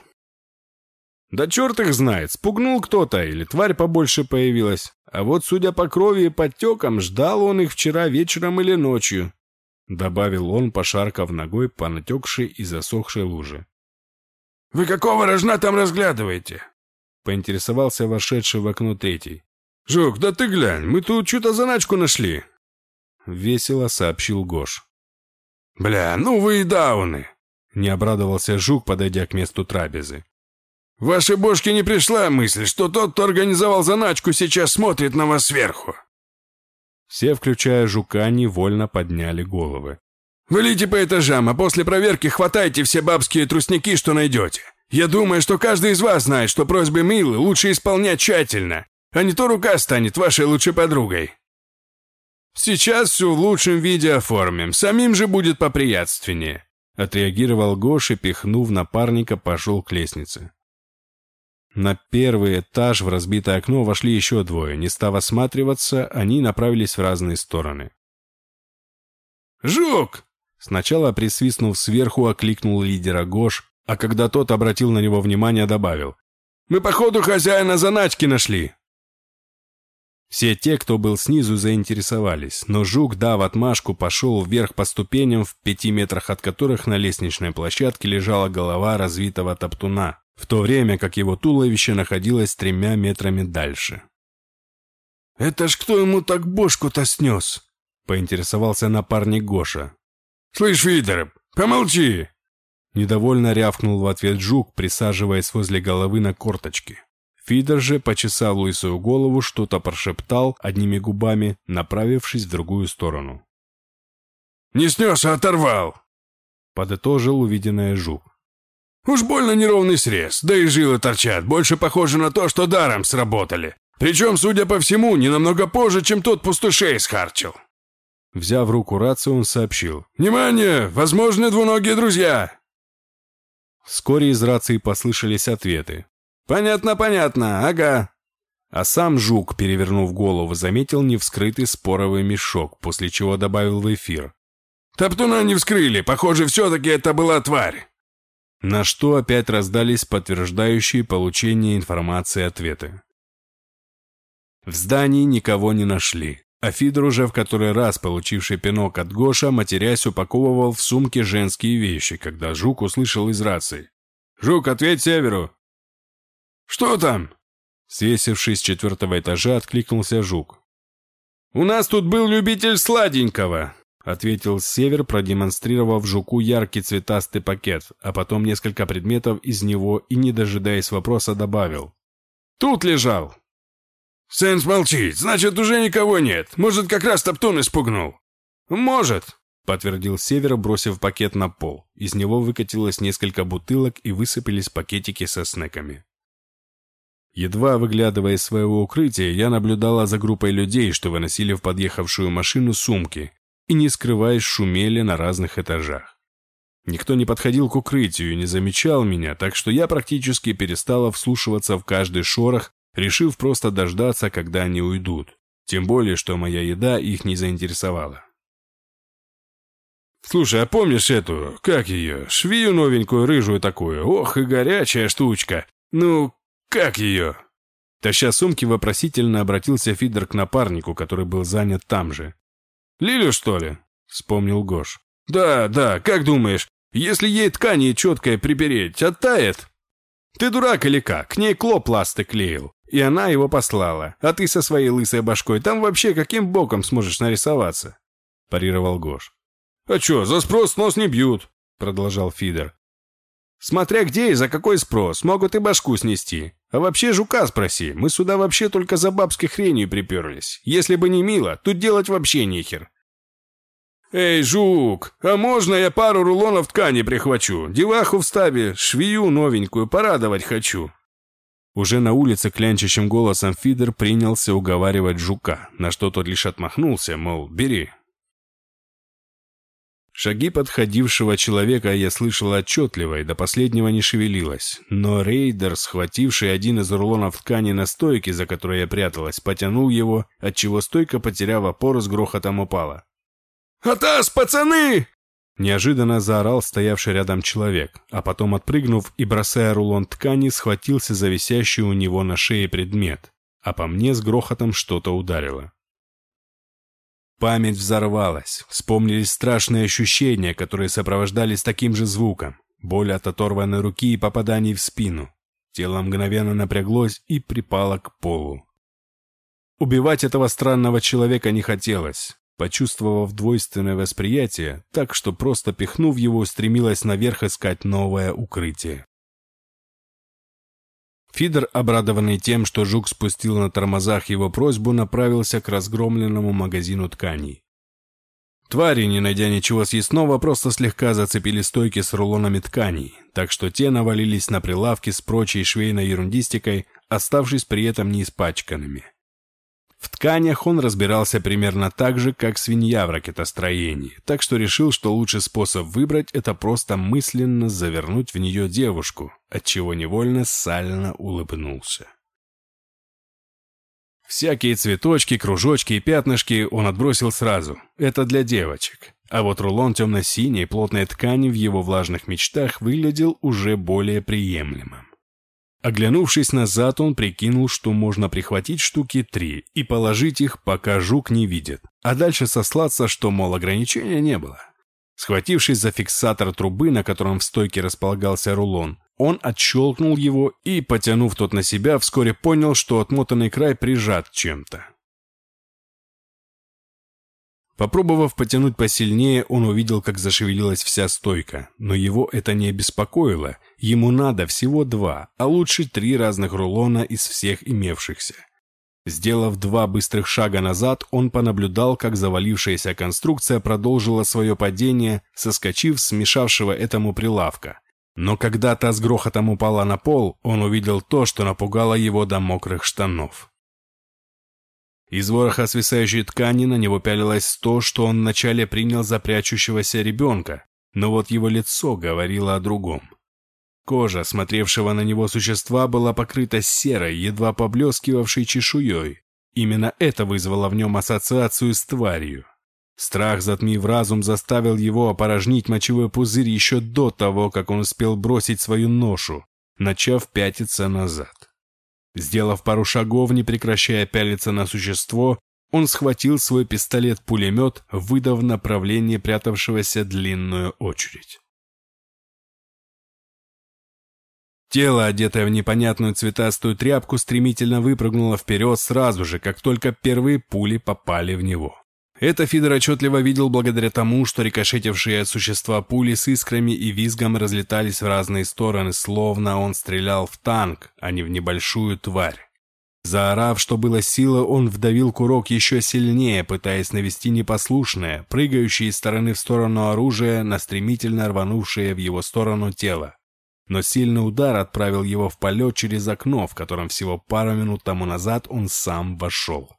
«Да черт их знает, спугнул кто-то или тварь побольше появилась. А вот, судя по крови и подтекам, ждал он их вчера вечером или ночью», добавил он, пошаркав ногой по натекшей и засохшей луже. «Вы какого рожна там разглядываете?» поинтересовался вошедший в окно третий. «Жук, да ты глянь, мы тут что-то заначку нашли!» Весело сообщил Гош. «Бля, ну вы и дауны!» Не обрадовался Жук, подойдя к месту трапезы. «В вашей бошке не пришла мысль, что тот, кто организовал заначку, сейчас смотрит на вас сверху!» Все, включая Жука, невольно подняли головы. «Вылите по этажам, а после проверки хватайте все бабские трустники, что найдете. Я думаю, что каждый из вас знает, что просьбы Милы лучше исполнять тщательно, а не то рука станет вашей лучшей подругой. Сейчас все в лучшем виде оформим, самим же будет поприятственнее. Отреагировал Гош и, пихнув напарника, пошел к лестнице. На первый этаж в разбитое окно вошли еще двое. Не став осматриваться, они направились в разные стороны. «Жук!» Сначала, присвистнув сверху, окликнул лидера Гош, а когда тот обратил на него внимание, добавил. «Мы, походу, хозяина заначки нашли!» Все те, кто был снизу, заинтересовались, но жук, дав отмашку, пошел вверх по ступеням, в пяти метрах от которых на лестничной площадке лежала голова развитого топтуна, в то время как его туловище находилось тремя метрами дальше. «Это ж кто ему так бошку-то снес?» — поинтересовался напарник Гоша. «Слышь, Фидер, помолчи!» Недовольно рявкнул в ответ жук, присаживаясь возле головы на корточки. Фидер же, почесав лысую голову, что-то прошептал одними губами, направившись в другую сторону. «Не снес, а оторвал!» Подытожил увиденное жук. «Уж больно неровный срез, да и жилы торчат, больше похоже на то, что даром сработали. Причем, судя по всему, не намного позже, чем тот пустышей схарчил». Взяв руку рацию, он сообщил. «Внимание! Возможны двуногие друзья!» Вскоре из рации послышались ответы. «Понятно, понятно, ага». А сам жук, перевернув голову, заметил невскрытый споровый мешок, после чего добавил в эфир. «Топтуна не вскрыли, похоже, все-таки это была тварь». На что опять раздались подтверждающие получение информации ответы. В здании никого не нашли, а Фидор уже в который раз получивший пинок от Гоша, матерясь, упаковывал в сумке женские вещи, когда Жук услышал из рации. «Жук, ответь Северу!» «Что там?» Свесившись с четвертого этажа, откликнулся Жук. «У нас тут был любитель сладенького», — ответил Север, продемонстрировав Жуку яркий цветастый пакет, а потом несколько предметов из него и, не дожидаясь вопроса, добавил. «Тут лежал». «Сенс молчит, значит, уже никого нет. Может, как раз Топтун испугнул?» «Может», — подтвердил Север, бросив пакет на пол. Из него выкатилось несколько бутылок и высыпались пакетики со снеками. Едва выглядывая из своего укрытия, я наблюдала за группой людей, что выносили в подъехавшую машину сумки и, не скрываясь, шумели на разных этажах. Никто не подходил к укрытию и не замечал меня, так что я практически перестала вслушиваться в каждый шорох, решив просто дождаться, когда они уйдут. Тем более, что моя еда их не заинтересовала. «Слушай, а помнишь эту, как ее, швию новенькую, рыжую такую? Ох, и горячая штучка! Ну, «Как ее?» Таща сумки, вопросительно обратился Фидер к напарнику, который был занят там же. «Лилю, что ли?» — вспомнил Гош. «Да, да, как думаешь, если ей ткани четкое припереть, оттает?» «Ты дурак или как? К ней клоп ласты клеил, и она его послала, а ты со своей лысой башкой там вообще каким боком сможешь нарисоваться?» — парировал Гош. «А чё, за спрос нос не бьют», — продолжал Фидер. Смотря где и за какой спрос, могут и башку снести. А вообще жука спроси, мы сюда вообще только за бабской хренью приперлись. Если бы не мило, тут делать вообще нехер. «Эй, жук, а можно я пару рулонов ткани прихвачу? Деваху встави, швею новенькую, порадовать хочу». Уже на улице клянчащим голосом Фидер принялся уговаривать жука, на что тот лишь отмахнулся, мол, бери, Шаги подходившего человека я слышал отчетливо и до последнего не шевелилась, но рейдер, схвативший один из рулонов ткани на стойке, за которой я пряталась, потянул его, отчего стойка, потеряв опору, с грохотом упала. «Атас, пацаны!» Неожиданно заорал стоявший рядом человек, а потом, отпрыгнув и бросая рулон ткани, схватился за висящий у него на шее предмет, а по мне с грохотом что-то ударило. Память взорвалась, вспомнились страшные ощущения, которые сопровождались таким же звуком. Боль от оторванной руки и попаданий в спину. Тело мгновенно напряглось и припало к полу. Убивать этого странного человека не хотелось. Почувствовав двойственное восприятие, так что просто пихнув его, стремилась наверх искать новое укрытие. Фидер, обрадованный тем, что Жук спустил на тормозах его просьбу, направился к разгромленному магазину тканей. Твари, не найдя ничего съестного, просто слегка зацепили стойки с рулонами тканей, так что те навалились на прилавки с прочей швейной ерундистикой, оставшись при этом неиспачканными. Тканях он разбирался примерно так же, как свинья в ракетостроении, так что решил, что лучший способ выбрать – это просто мысленно завернуть в нее девушку, отчего невольно сально улыбнулся. Всякие цветочки, кружочки и пятнышки он отбросил сразу. Это для девочек. А вот рулон темно-синей плотной ткани в его влажных мечтах выглядел уже более приемлемым. Оглянувшись назад, он прикинул, что можно прихватить штуки три и положить их, пока жук не видит, а дальше сослаться, что, мол, ограничения не было. Схватившись за фиксатор трубы, на котором в стойке располагался рулон, он отщелкнул его и, потянув тот на себя, вскоре понял, что отмотанный край прижат чем-то. Попробовав потянуть посильнее, он увидел, как зашевелилась вся стойка, но его это не обеспокоило, ему надо всего два, а лучше три разных рулона из всех имевшихся. Сделав два быстрых шага назад, он понаблюдал, как завалившаяся конструкция продолжила свое падение, соскочив с смешавшего этому прилавка. Но когда та с грохотом упала на пол, он увидел то, что напугало его до мокрых штанов. Из вороха свисающей ткани на него пялилось то, что он вначале принял за прячущегося ребенка, но вот его лицо говорило о другом. Кожа смотревшего на него существа была покрыта серой, едва поблескивавшей чешуей. Именно это вызвало в нем ассоциацию с тварью. Страх, затмив разум, заставил его опорожнить мочевой пузырь еще до того, как он успел бросить свою ношу, начав пятиться назад. Сделав пару шагов, не прекращая пялиться на существо, он схватил свой пистолет-пулемет, выдав в направлении прятавшегося длинную очередь. Тело, одетое в непонятную цветастую тряпку, стремительно выпрыгнуло вперед сразу же, как только первые пули попали в него. Это Фидер отчетливо видел благодаря тому, что рикошетившие от существа пули с искрами и визгом разлетались в разные стороны, словно он стрелял в танк, а не в небольшую тварь. Заорав, что было сила, он вдавил курок еще сильнее, пытаясь навести непослушное, прыгающее из стороны в сторону оружие на стремительно рванувшее в его сторону тело. Но сильный удар отправил его в полет через окно, в котором всего пару минут тому назад он сам вошел.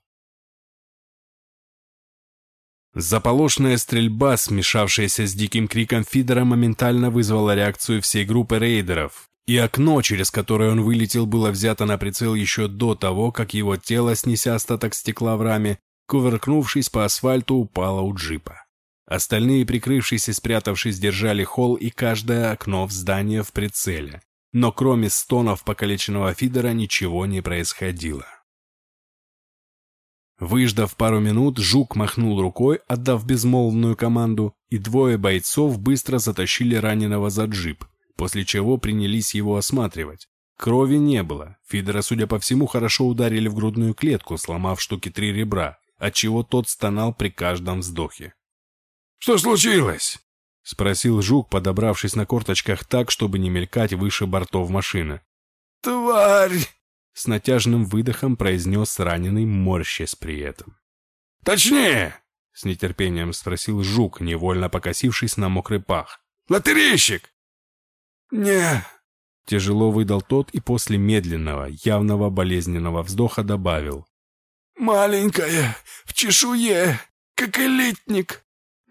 Заполошная стрельба, смешавшаяся с диким криком Фидера, моментально вызвала реакцию всей группы рейдеров, и окно, через которое он вылетел, было взято на прицел еще до того, как его тело, снеся остаток стекла в раме, кувыркнувшись по асфальту, упало у джипа. Остальные, прикрывшись и спрятавшись, держали холл и каждое окно в здании в прицеле. Но кроме стонов покалеченного Фидера ничего не происходило. Выждав пару минут, Жук махнул рукой, отдав безмолвную команду, и двое бойцов быстро затащили раненого за джип, после чего принялись его осматривать. Крови не было. Фидера, судя по всему, хорошо ударили в грудную клетку, сломав штуки три ребра, отчего тот стонал при каждом вздохе. «Что случилось?» — спросил Жук, подобравшись на корточках так, чтобы не мелькать выше бортов машины. «Тварь!» С натяжным выдохом произнес раненый, морщась при этом. «Точнее!» — с нетерпением спросил Жук, невольно покосившись на мокрый пах. «Лотерейщик!» «Не...» Тяжело выдал тот и после медленного, явного болезненного вздоха добавил. «Маленькая, в чешуе, как элитник.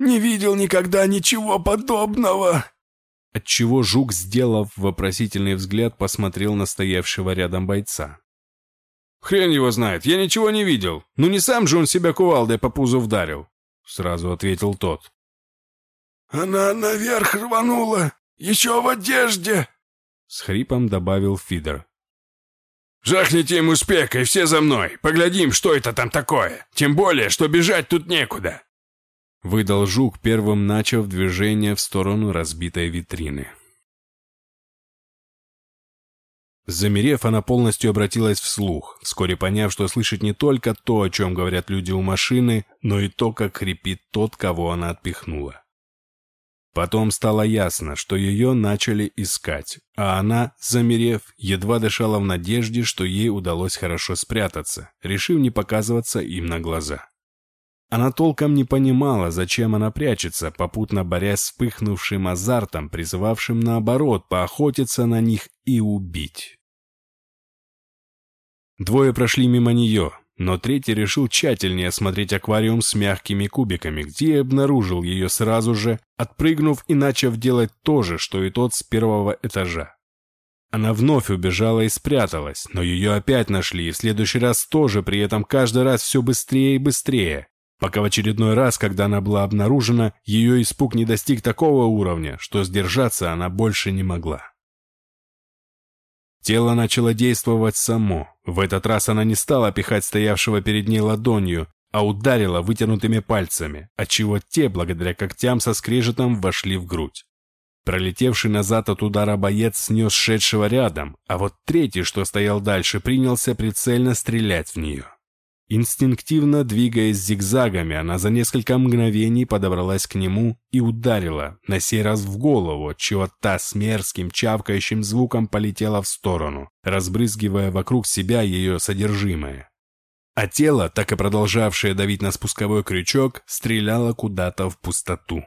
Не видел никогда ничего подобного!» Отчего жук, сделав вопросительный взгляд, посмотрел на стоявшего рядом бойца. «Хрен его знает, я ничего не видел. Ну не сам же он себя кувалдой по пузу вдарил», — сразу ответил тот. «Она наверх рванула, еще в одежде!» С хрипом добавил Фидер. «Жахните ему спекой, все за мной! Поглядим, что это там такое! Тем более, что бежать тут некуда!» Выдал жук, первым начав движение в сторону разбитой витрины. Замерев, она полностью обратилась вслух, вскоре поняв, что слышит не только то, о чем говорят люди у машины, но и то, как хрипит тот, кого она отпихнула. Потом стало ясно, что ее начали искать, а она, замерев, едва дышала в надежде, что ей удалось хорошо спрятаться, решив не показываться им на глаза. Она толком не понимала, зачем она прячется, попутно борясь с вспыхнувшим азартом, призывавшим наоборот поохотиться на них и убить. Двое прошли мимо нее, но третий решил тщательнее осмотреть аквариум с мягкими кубиками, где и обнаружил ее сразу же, отпрыгнув и начав делать то же, что и тот с первого этажа. Она вновь убежала и спряталась, но ее опять нашли, и в следующий раз тоже, при этом каждый раз все быстрее и быстрее, пока в очередной раз, когда она была обнаружена, ее испуг не достиг такого уровня, что сдержаться она больше не могла. Тело начало действовать само. В этот раз она не стала пихать стоявшего перед ней ладонью, а ударила вытянутыми пальцами, отчего те, благодаря когтям со скрежетом, вошли в грудь. Пролетевший назад от удара боец снес шедшего рядом, а вот третий, что стоял дальше, принялся прицельно стрелять в нее. Инстинктивно двигаясь зигзагами, она за несколько мгновений подобралась к нему и ударила, на сей раз в голову, чего та с мерзким чавкающим звуком полетела в сторону, разбрызгивая вокруг себя ее содержимое. А тело, так и продолжавшее давить на спусковой крючок, стреляло куда-то в пустоту.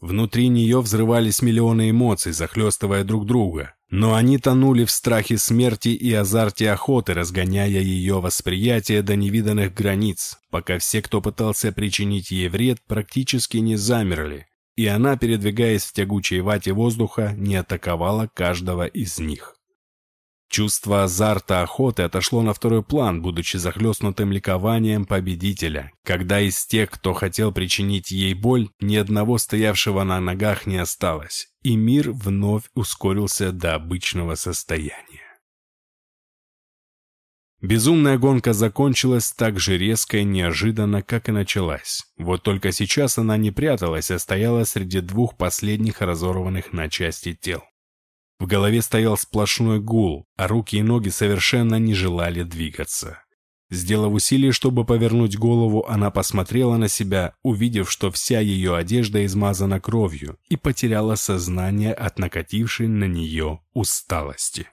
Внутри нее взрывались миллионы эмоций, захлестывая друг друга, но они тонули в страхе смерти и азарте охоты, разгоняя ее восприятие до невиданных границ, пока все, кто пытался причинить ей вред, практически не замерли, и она, передвигаясь в тягучей вате воздуха, не атаковала каждого из них. Чувство азарта охоты отошло на второй план, будучи захлестнутым ликованием победителя, когда из тех, кто хотел причинить ей боль, ни одного стоявшего на ногах не осталось, и мир вновь ускорился до обычного состояния. Безумная гонка закончилась так же резко и неожиданно, как и началась. Вот только сейчас она не пряталась, а стояла среди двух последних разорванных на части тел. В голове стоял сплошной гул, а руки и ноги совершенно не желали двигаться. Сделав усилие, чтобы повернуть голову, она посмотрела на себя, увидев, что вся ее одежда измазана кровью, и потеряла сознание от накатившей на нее усталости.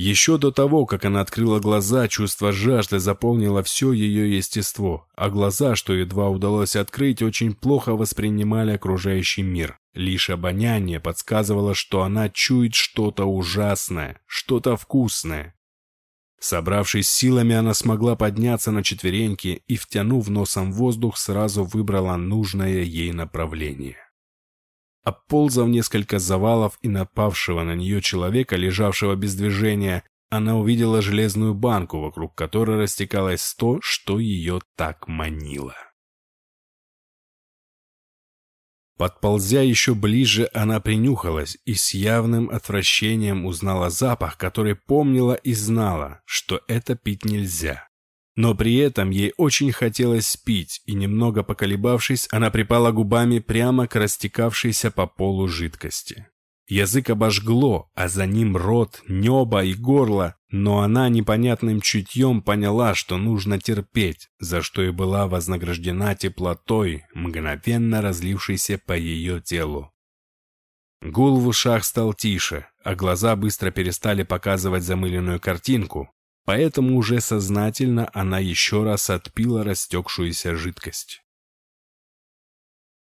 Еще до того, как она открыла глаза, чувство жажды заполнило все ее естество, а глаза, что едва удалось открыть, очень плохо воспринимали окружающий мир. Лишь обоняние подсказывало, что она чует что-то ужасное, что-то вкусное. Собравшись силами, она смогла подняться на четвереньки и, втянув носом воздух, сразу выбрала нужное ей направление. Обползав несколько завалов и напавшего на нее человека, лежавшего без движения, она увидела железную банку, вокруг которой растекалось то, что ее так манило. Подползя еще ближе, она принюхалась и с явным отвращением узнала запах, который помнила и знала, что это пить нельзя. Но при этом ей очень хотелось пить, и немного поколебавшись, она припала губами прямо к растекавшейся по полу жидкости. Язык обожгло, а за ним рот, небо и горло, но она непонятным чутьем поняла, что нужно терпеть, за что и была вознаграждена теплотой, мгновенно разлившейся по ее телу. Гул в ушах стал тише, а глаза быстро перестали показывать замыленную картинку, поэтому уже сознательно она еще раз отпила растекшуюся жидкость.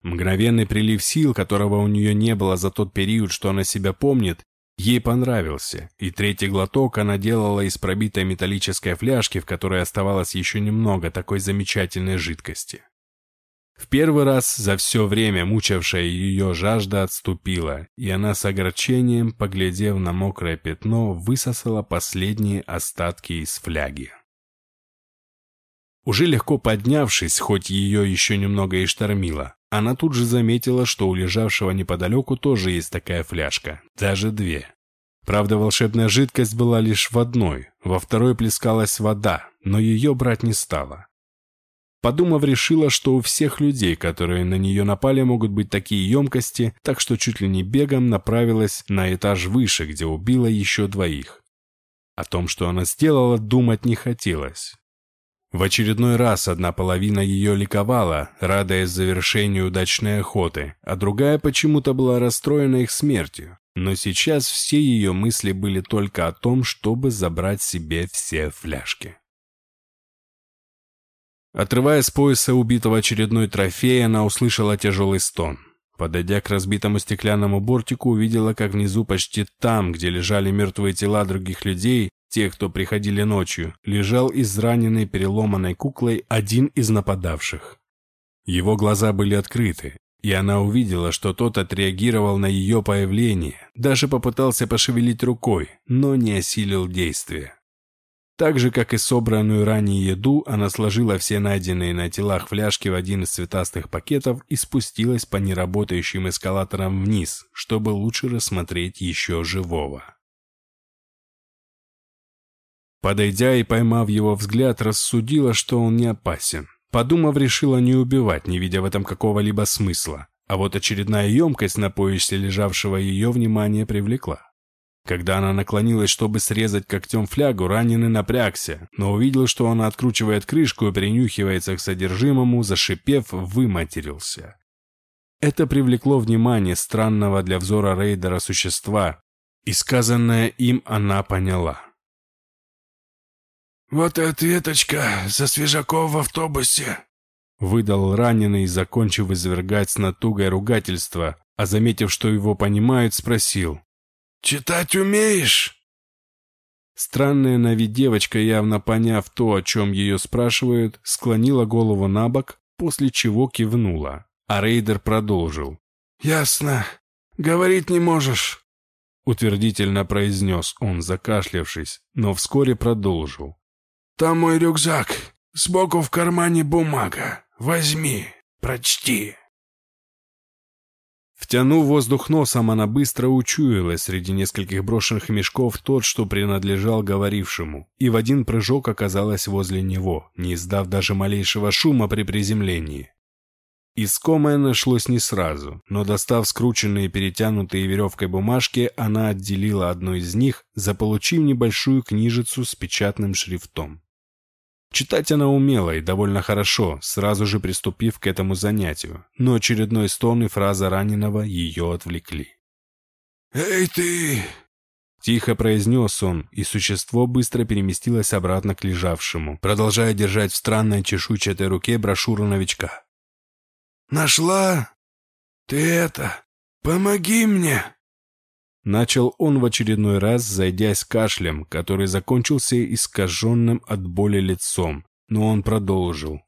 Мгновенный прилив сил, которого у нее не было за тот период, что она себя помнит, Ей понравился, и третий глоток она делала из пробитой металлической фляжки, в которой оставалось еще немного такой замечательной жидкости. В первый раз за все время мучавшая ее жажда отступила, и она с огорчением, поглядев на мокрое пятно, высосала последние остатки из фляги. Уже легко поднявшись, хоть ее еще немного и штормило, она тут же заметила, что у лежавшего неподалеку тоже есть такая фляжка, даже две. Правда, волшебная жидкость была лишь в одной, во второй плескалась вода, но ее брать не стала. Подумав, решила, что у всех людей, которые на нее напали, могут быть такие емкости, так что чуть ли не бегом направилась на этаж выше, где убила еще двоих. О том, что она сделала, думать не хотелось. В очередной раз одна половина ее ликовала, радуясь завершению удачной охоты, а другая почему-то была расстроена их смертью. Но сейчас все ее мысли были только о том, чтобы забрать себе все фляжки. Отрывая с пояса убитого очередной трофей, она услышала тяжелый стон. Подойдя к разбитому стеклянному бортику, увидела, как внизу, почти там, где лежали мертвые тела других людей, те, кто приходили ночью, лежал израненный переломанной куклой один из нападавших. Его глаза были открыты, и она увидела, что тот отреагировал на ее появление, даже попытался пошевелить рукой, но не осилил действия. Так же, как и собранную ранее еду, она сложила все найденные на телах фляжки в один из цветастых пакетов и спустилась по неработающим эскалаторам вниз, чтобы лучше рассмотреть еще живого. Подойдя и поймав его взгляд, рассудила, что он не опасен. Подумав, решила не убивать, не видя в этом какого-либо смысла. А вот очередная емкость на поясе лежавшего ее внимание привлекла. Когда она наклонилась, чтобы срезать когтем флягу, раненый напрягся, но увидел, что она откручивает крышку и принюхивается к содержимому, зашипев, выматерился. Это привлекло внимание странного для взора рейдера существа, и сказанное им она поняла. «Вот и ответочка за свежаков в автобусе», выдал раненый, закончив извергать с натугой ругательство, а заметив, что его понимают, спросил. «Читать умеешь?» Странная на вид девочка, явно поняв то, о чем ее спрашивают, склонила голову на бок, после чего кивнула, а рейдер продолжил. «Ясно. Говорить не можешь», — утвердительно произнес он, закашлявшись, но вскоре продолжил. «Там мой рюкзак. Сбоку в кармане бумага. Возьми, прочти». Втянув воздух носом, она быстро учуяла среди нескольких брошенных мешков тот, что принадлежал говорившему, и в один прыжок оказалась возле него, не издав даже малейшего шума при приземлении. Искомое нашлось не сразу, но достав скрученные перетянутые веревкой бумажки, она отделила одну из них, заполучив небольшую книжицу с печатным шрифтом. Читать она умела и довольно хорошо, сразу же приступив к этому занятию, но очередной стон и фраза раненого ее отвлекли. «Эй ты!» Тихо произнес он, и существо быстро переместилось обратно к лежавшему, продолжая держать в странной чешуйчатой руке брошюру новичка. «Нашла? Ты это, помоги мне!» Начал он в очередной раз, зайдясь кашлем, который закончился искаженным от боли лицом, но он продолжил.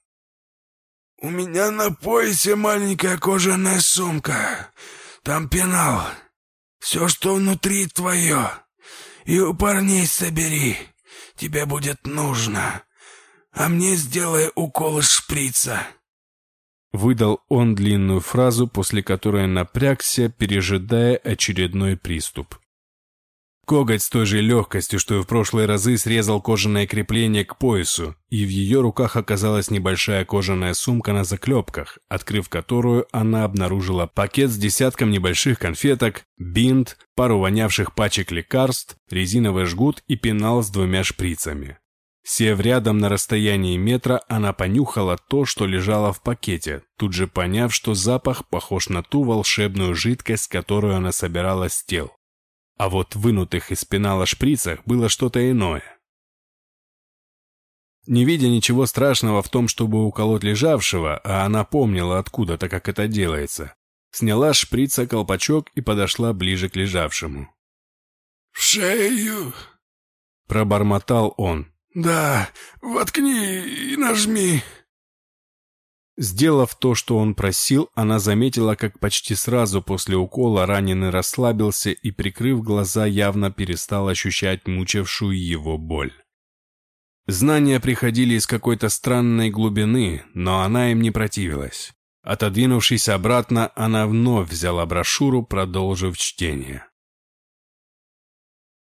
«У меня на поясе маленькая кожаная сумка. Там пенал. Все, что внутри, твое. И у парней собери. Тебе будет нужно. А мне сделай укол из шприца». Выдал он длинную фразу, после которой напрягся, пережидая очередной приступ. Коготь с той же легкостью, что и в прошлые разы, срезал кожаное крепление к поясу, и в ее руках оказалась небольшая кожаная сумка на заклепках, открыв которую она обнаружила пакет с десятком небольших конфеток, бинт, пару вонявших пачек лекарств, резиновый жгут и пенал с двумя шприцами. Сев рядом на расстоянии метра, она понюхала то, что лежало в пакете, тут же поняв, что запах похож на ту волшебную жидкость, которую она собирала с тел. А вот вынутых из пенала шприцах было что-то иное. Не видя ничего страшного в том, чтобы уколоть лежавшего, а она помнила откуда-то, как это делается, сняла шприца колпачок и подошла ближе к лежавшему. В шею?» Пробормотал он. «Да, воткни и нажми». Сделав то, что он просил, она заметила, как почти сразу после укола раненый расслабился и, прикрыв глаза, явно перестал ощущать мучившую его боль. Знания приходили из какой-то странной глубины, но она им не противилась. Отодвинувшись обратно, она вновь взяла брошюру, продолжив чтение.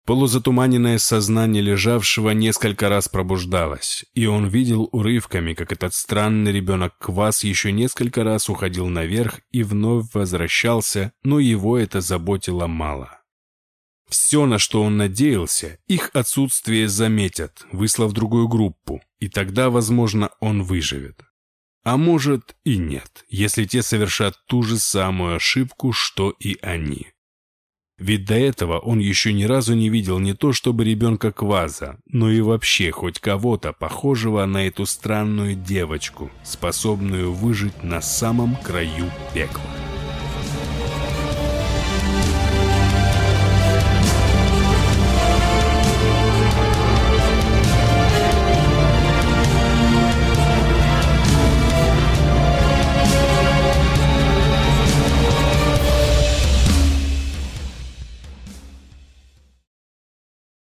Полузатуманенное сознание лежавшего несколько раз пробуждалось, и он видел урывками, как этот странный ребенок Квас еще несколько раз уходил наверх и вновь возвращался, но его это заботило мало. Все, на что он надеялся, их отсутствие заметят, выслав другую группу, и тогда, возможно, он выживет. А может и нет, если те совершат ту же самую ошибку, что и они. Ведь до этого он еще ни разу не видел не то чтобы ребенка Кваза, но и вообще хоть кого-то похожего на эту странную девочку, способную выжить на самом краю пекла.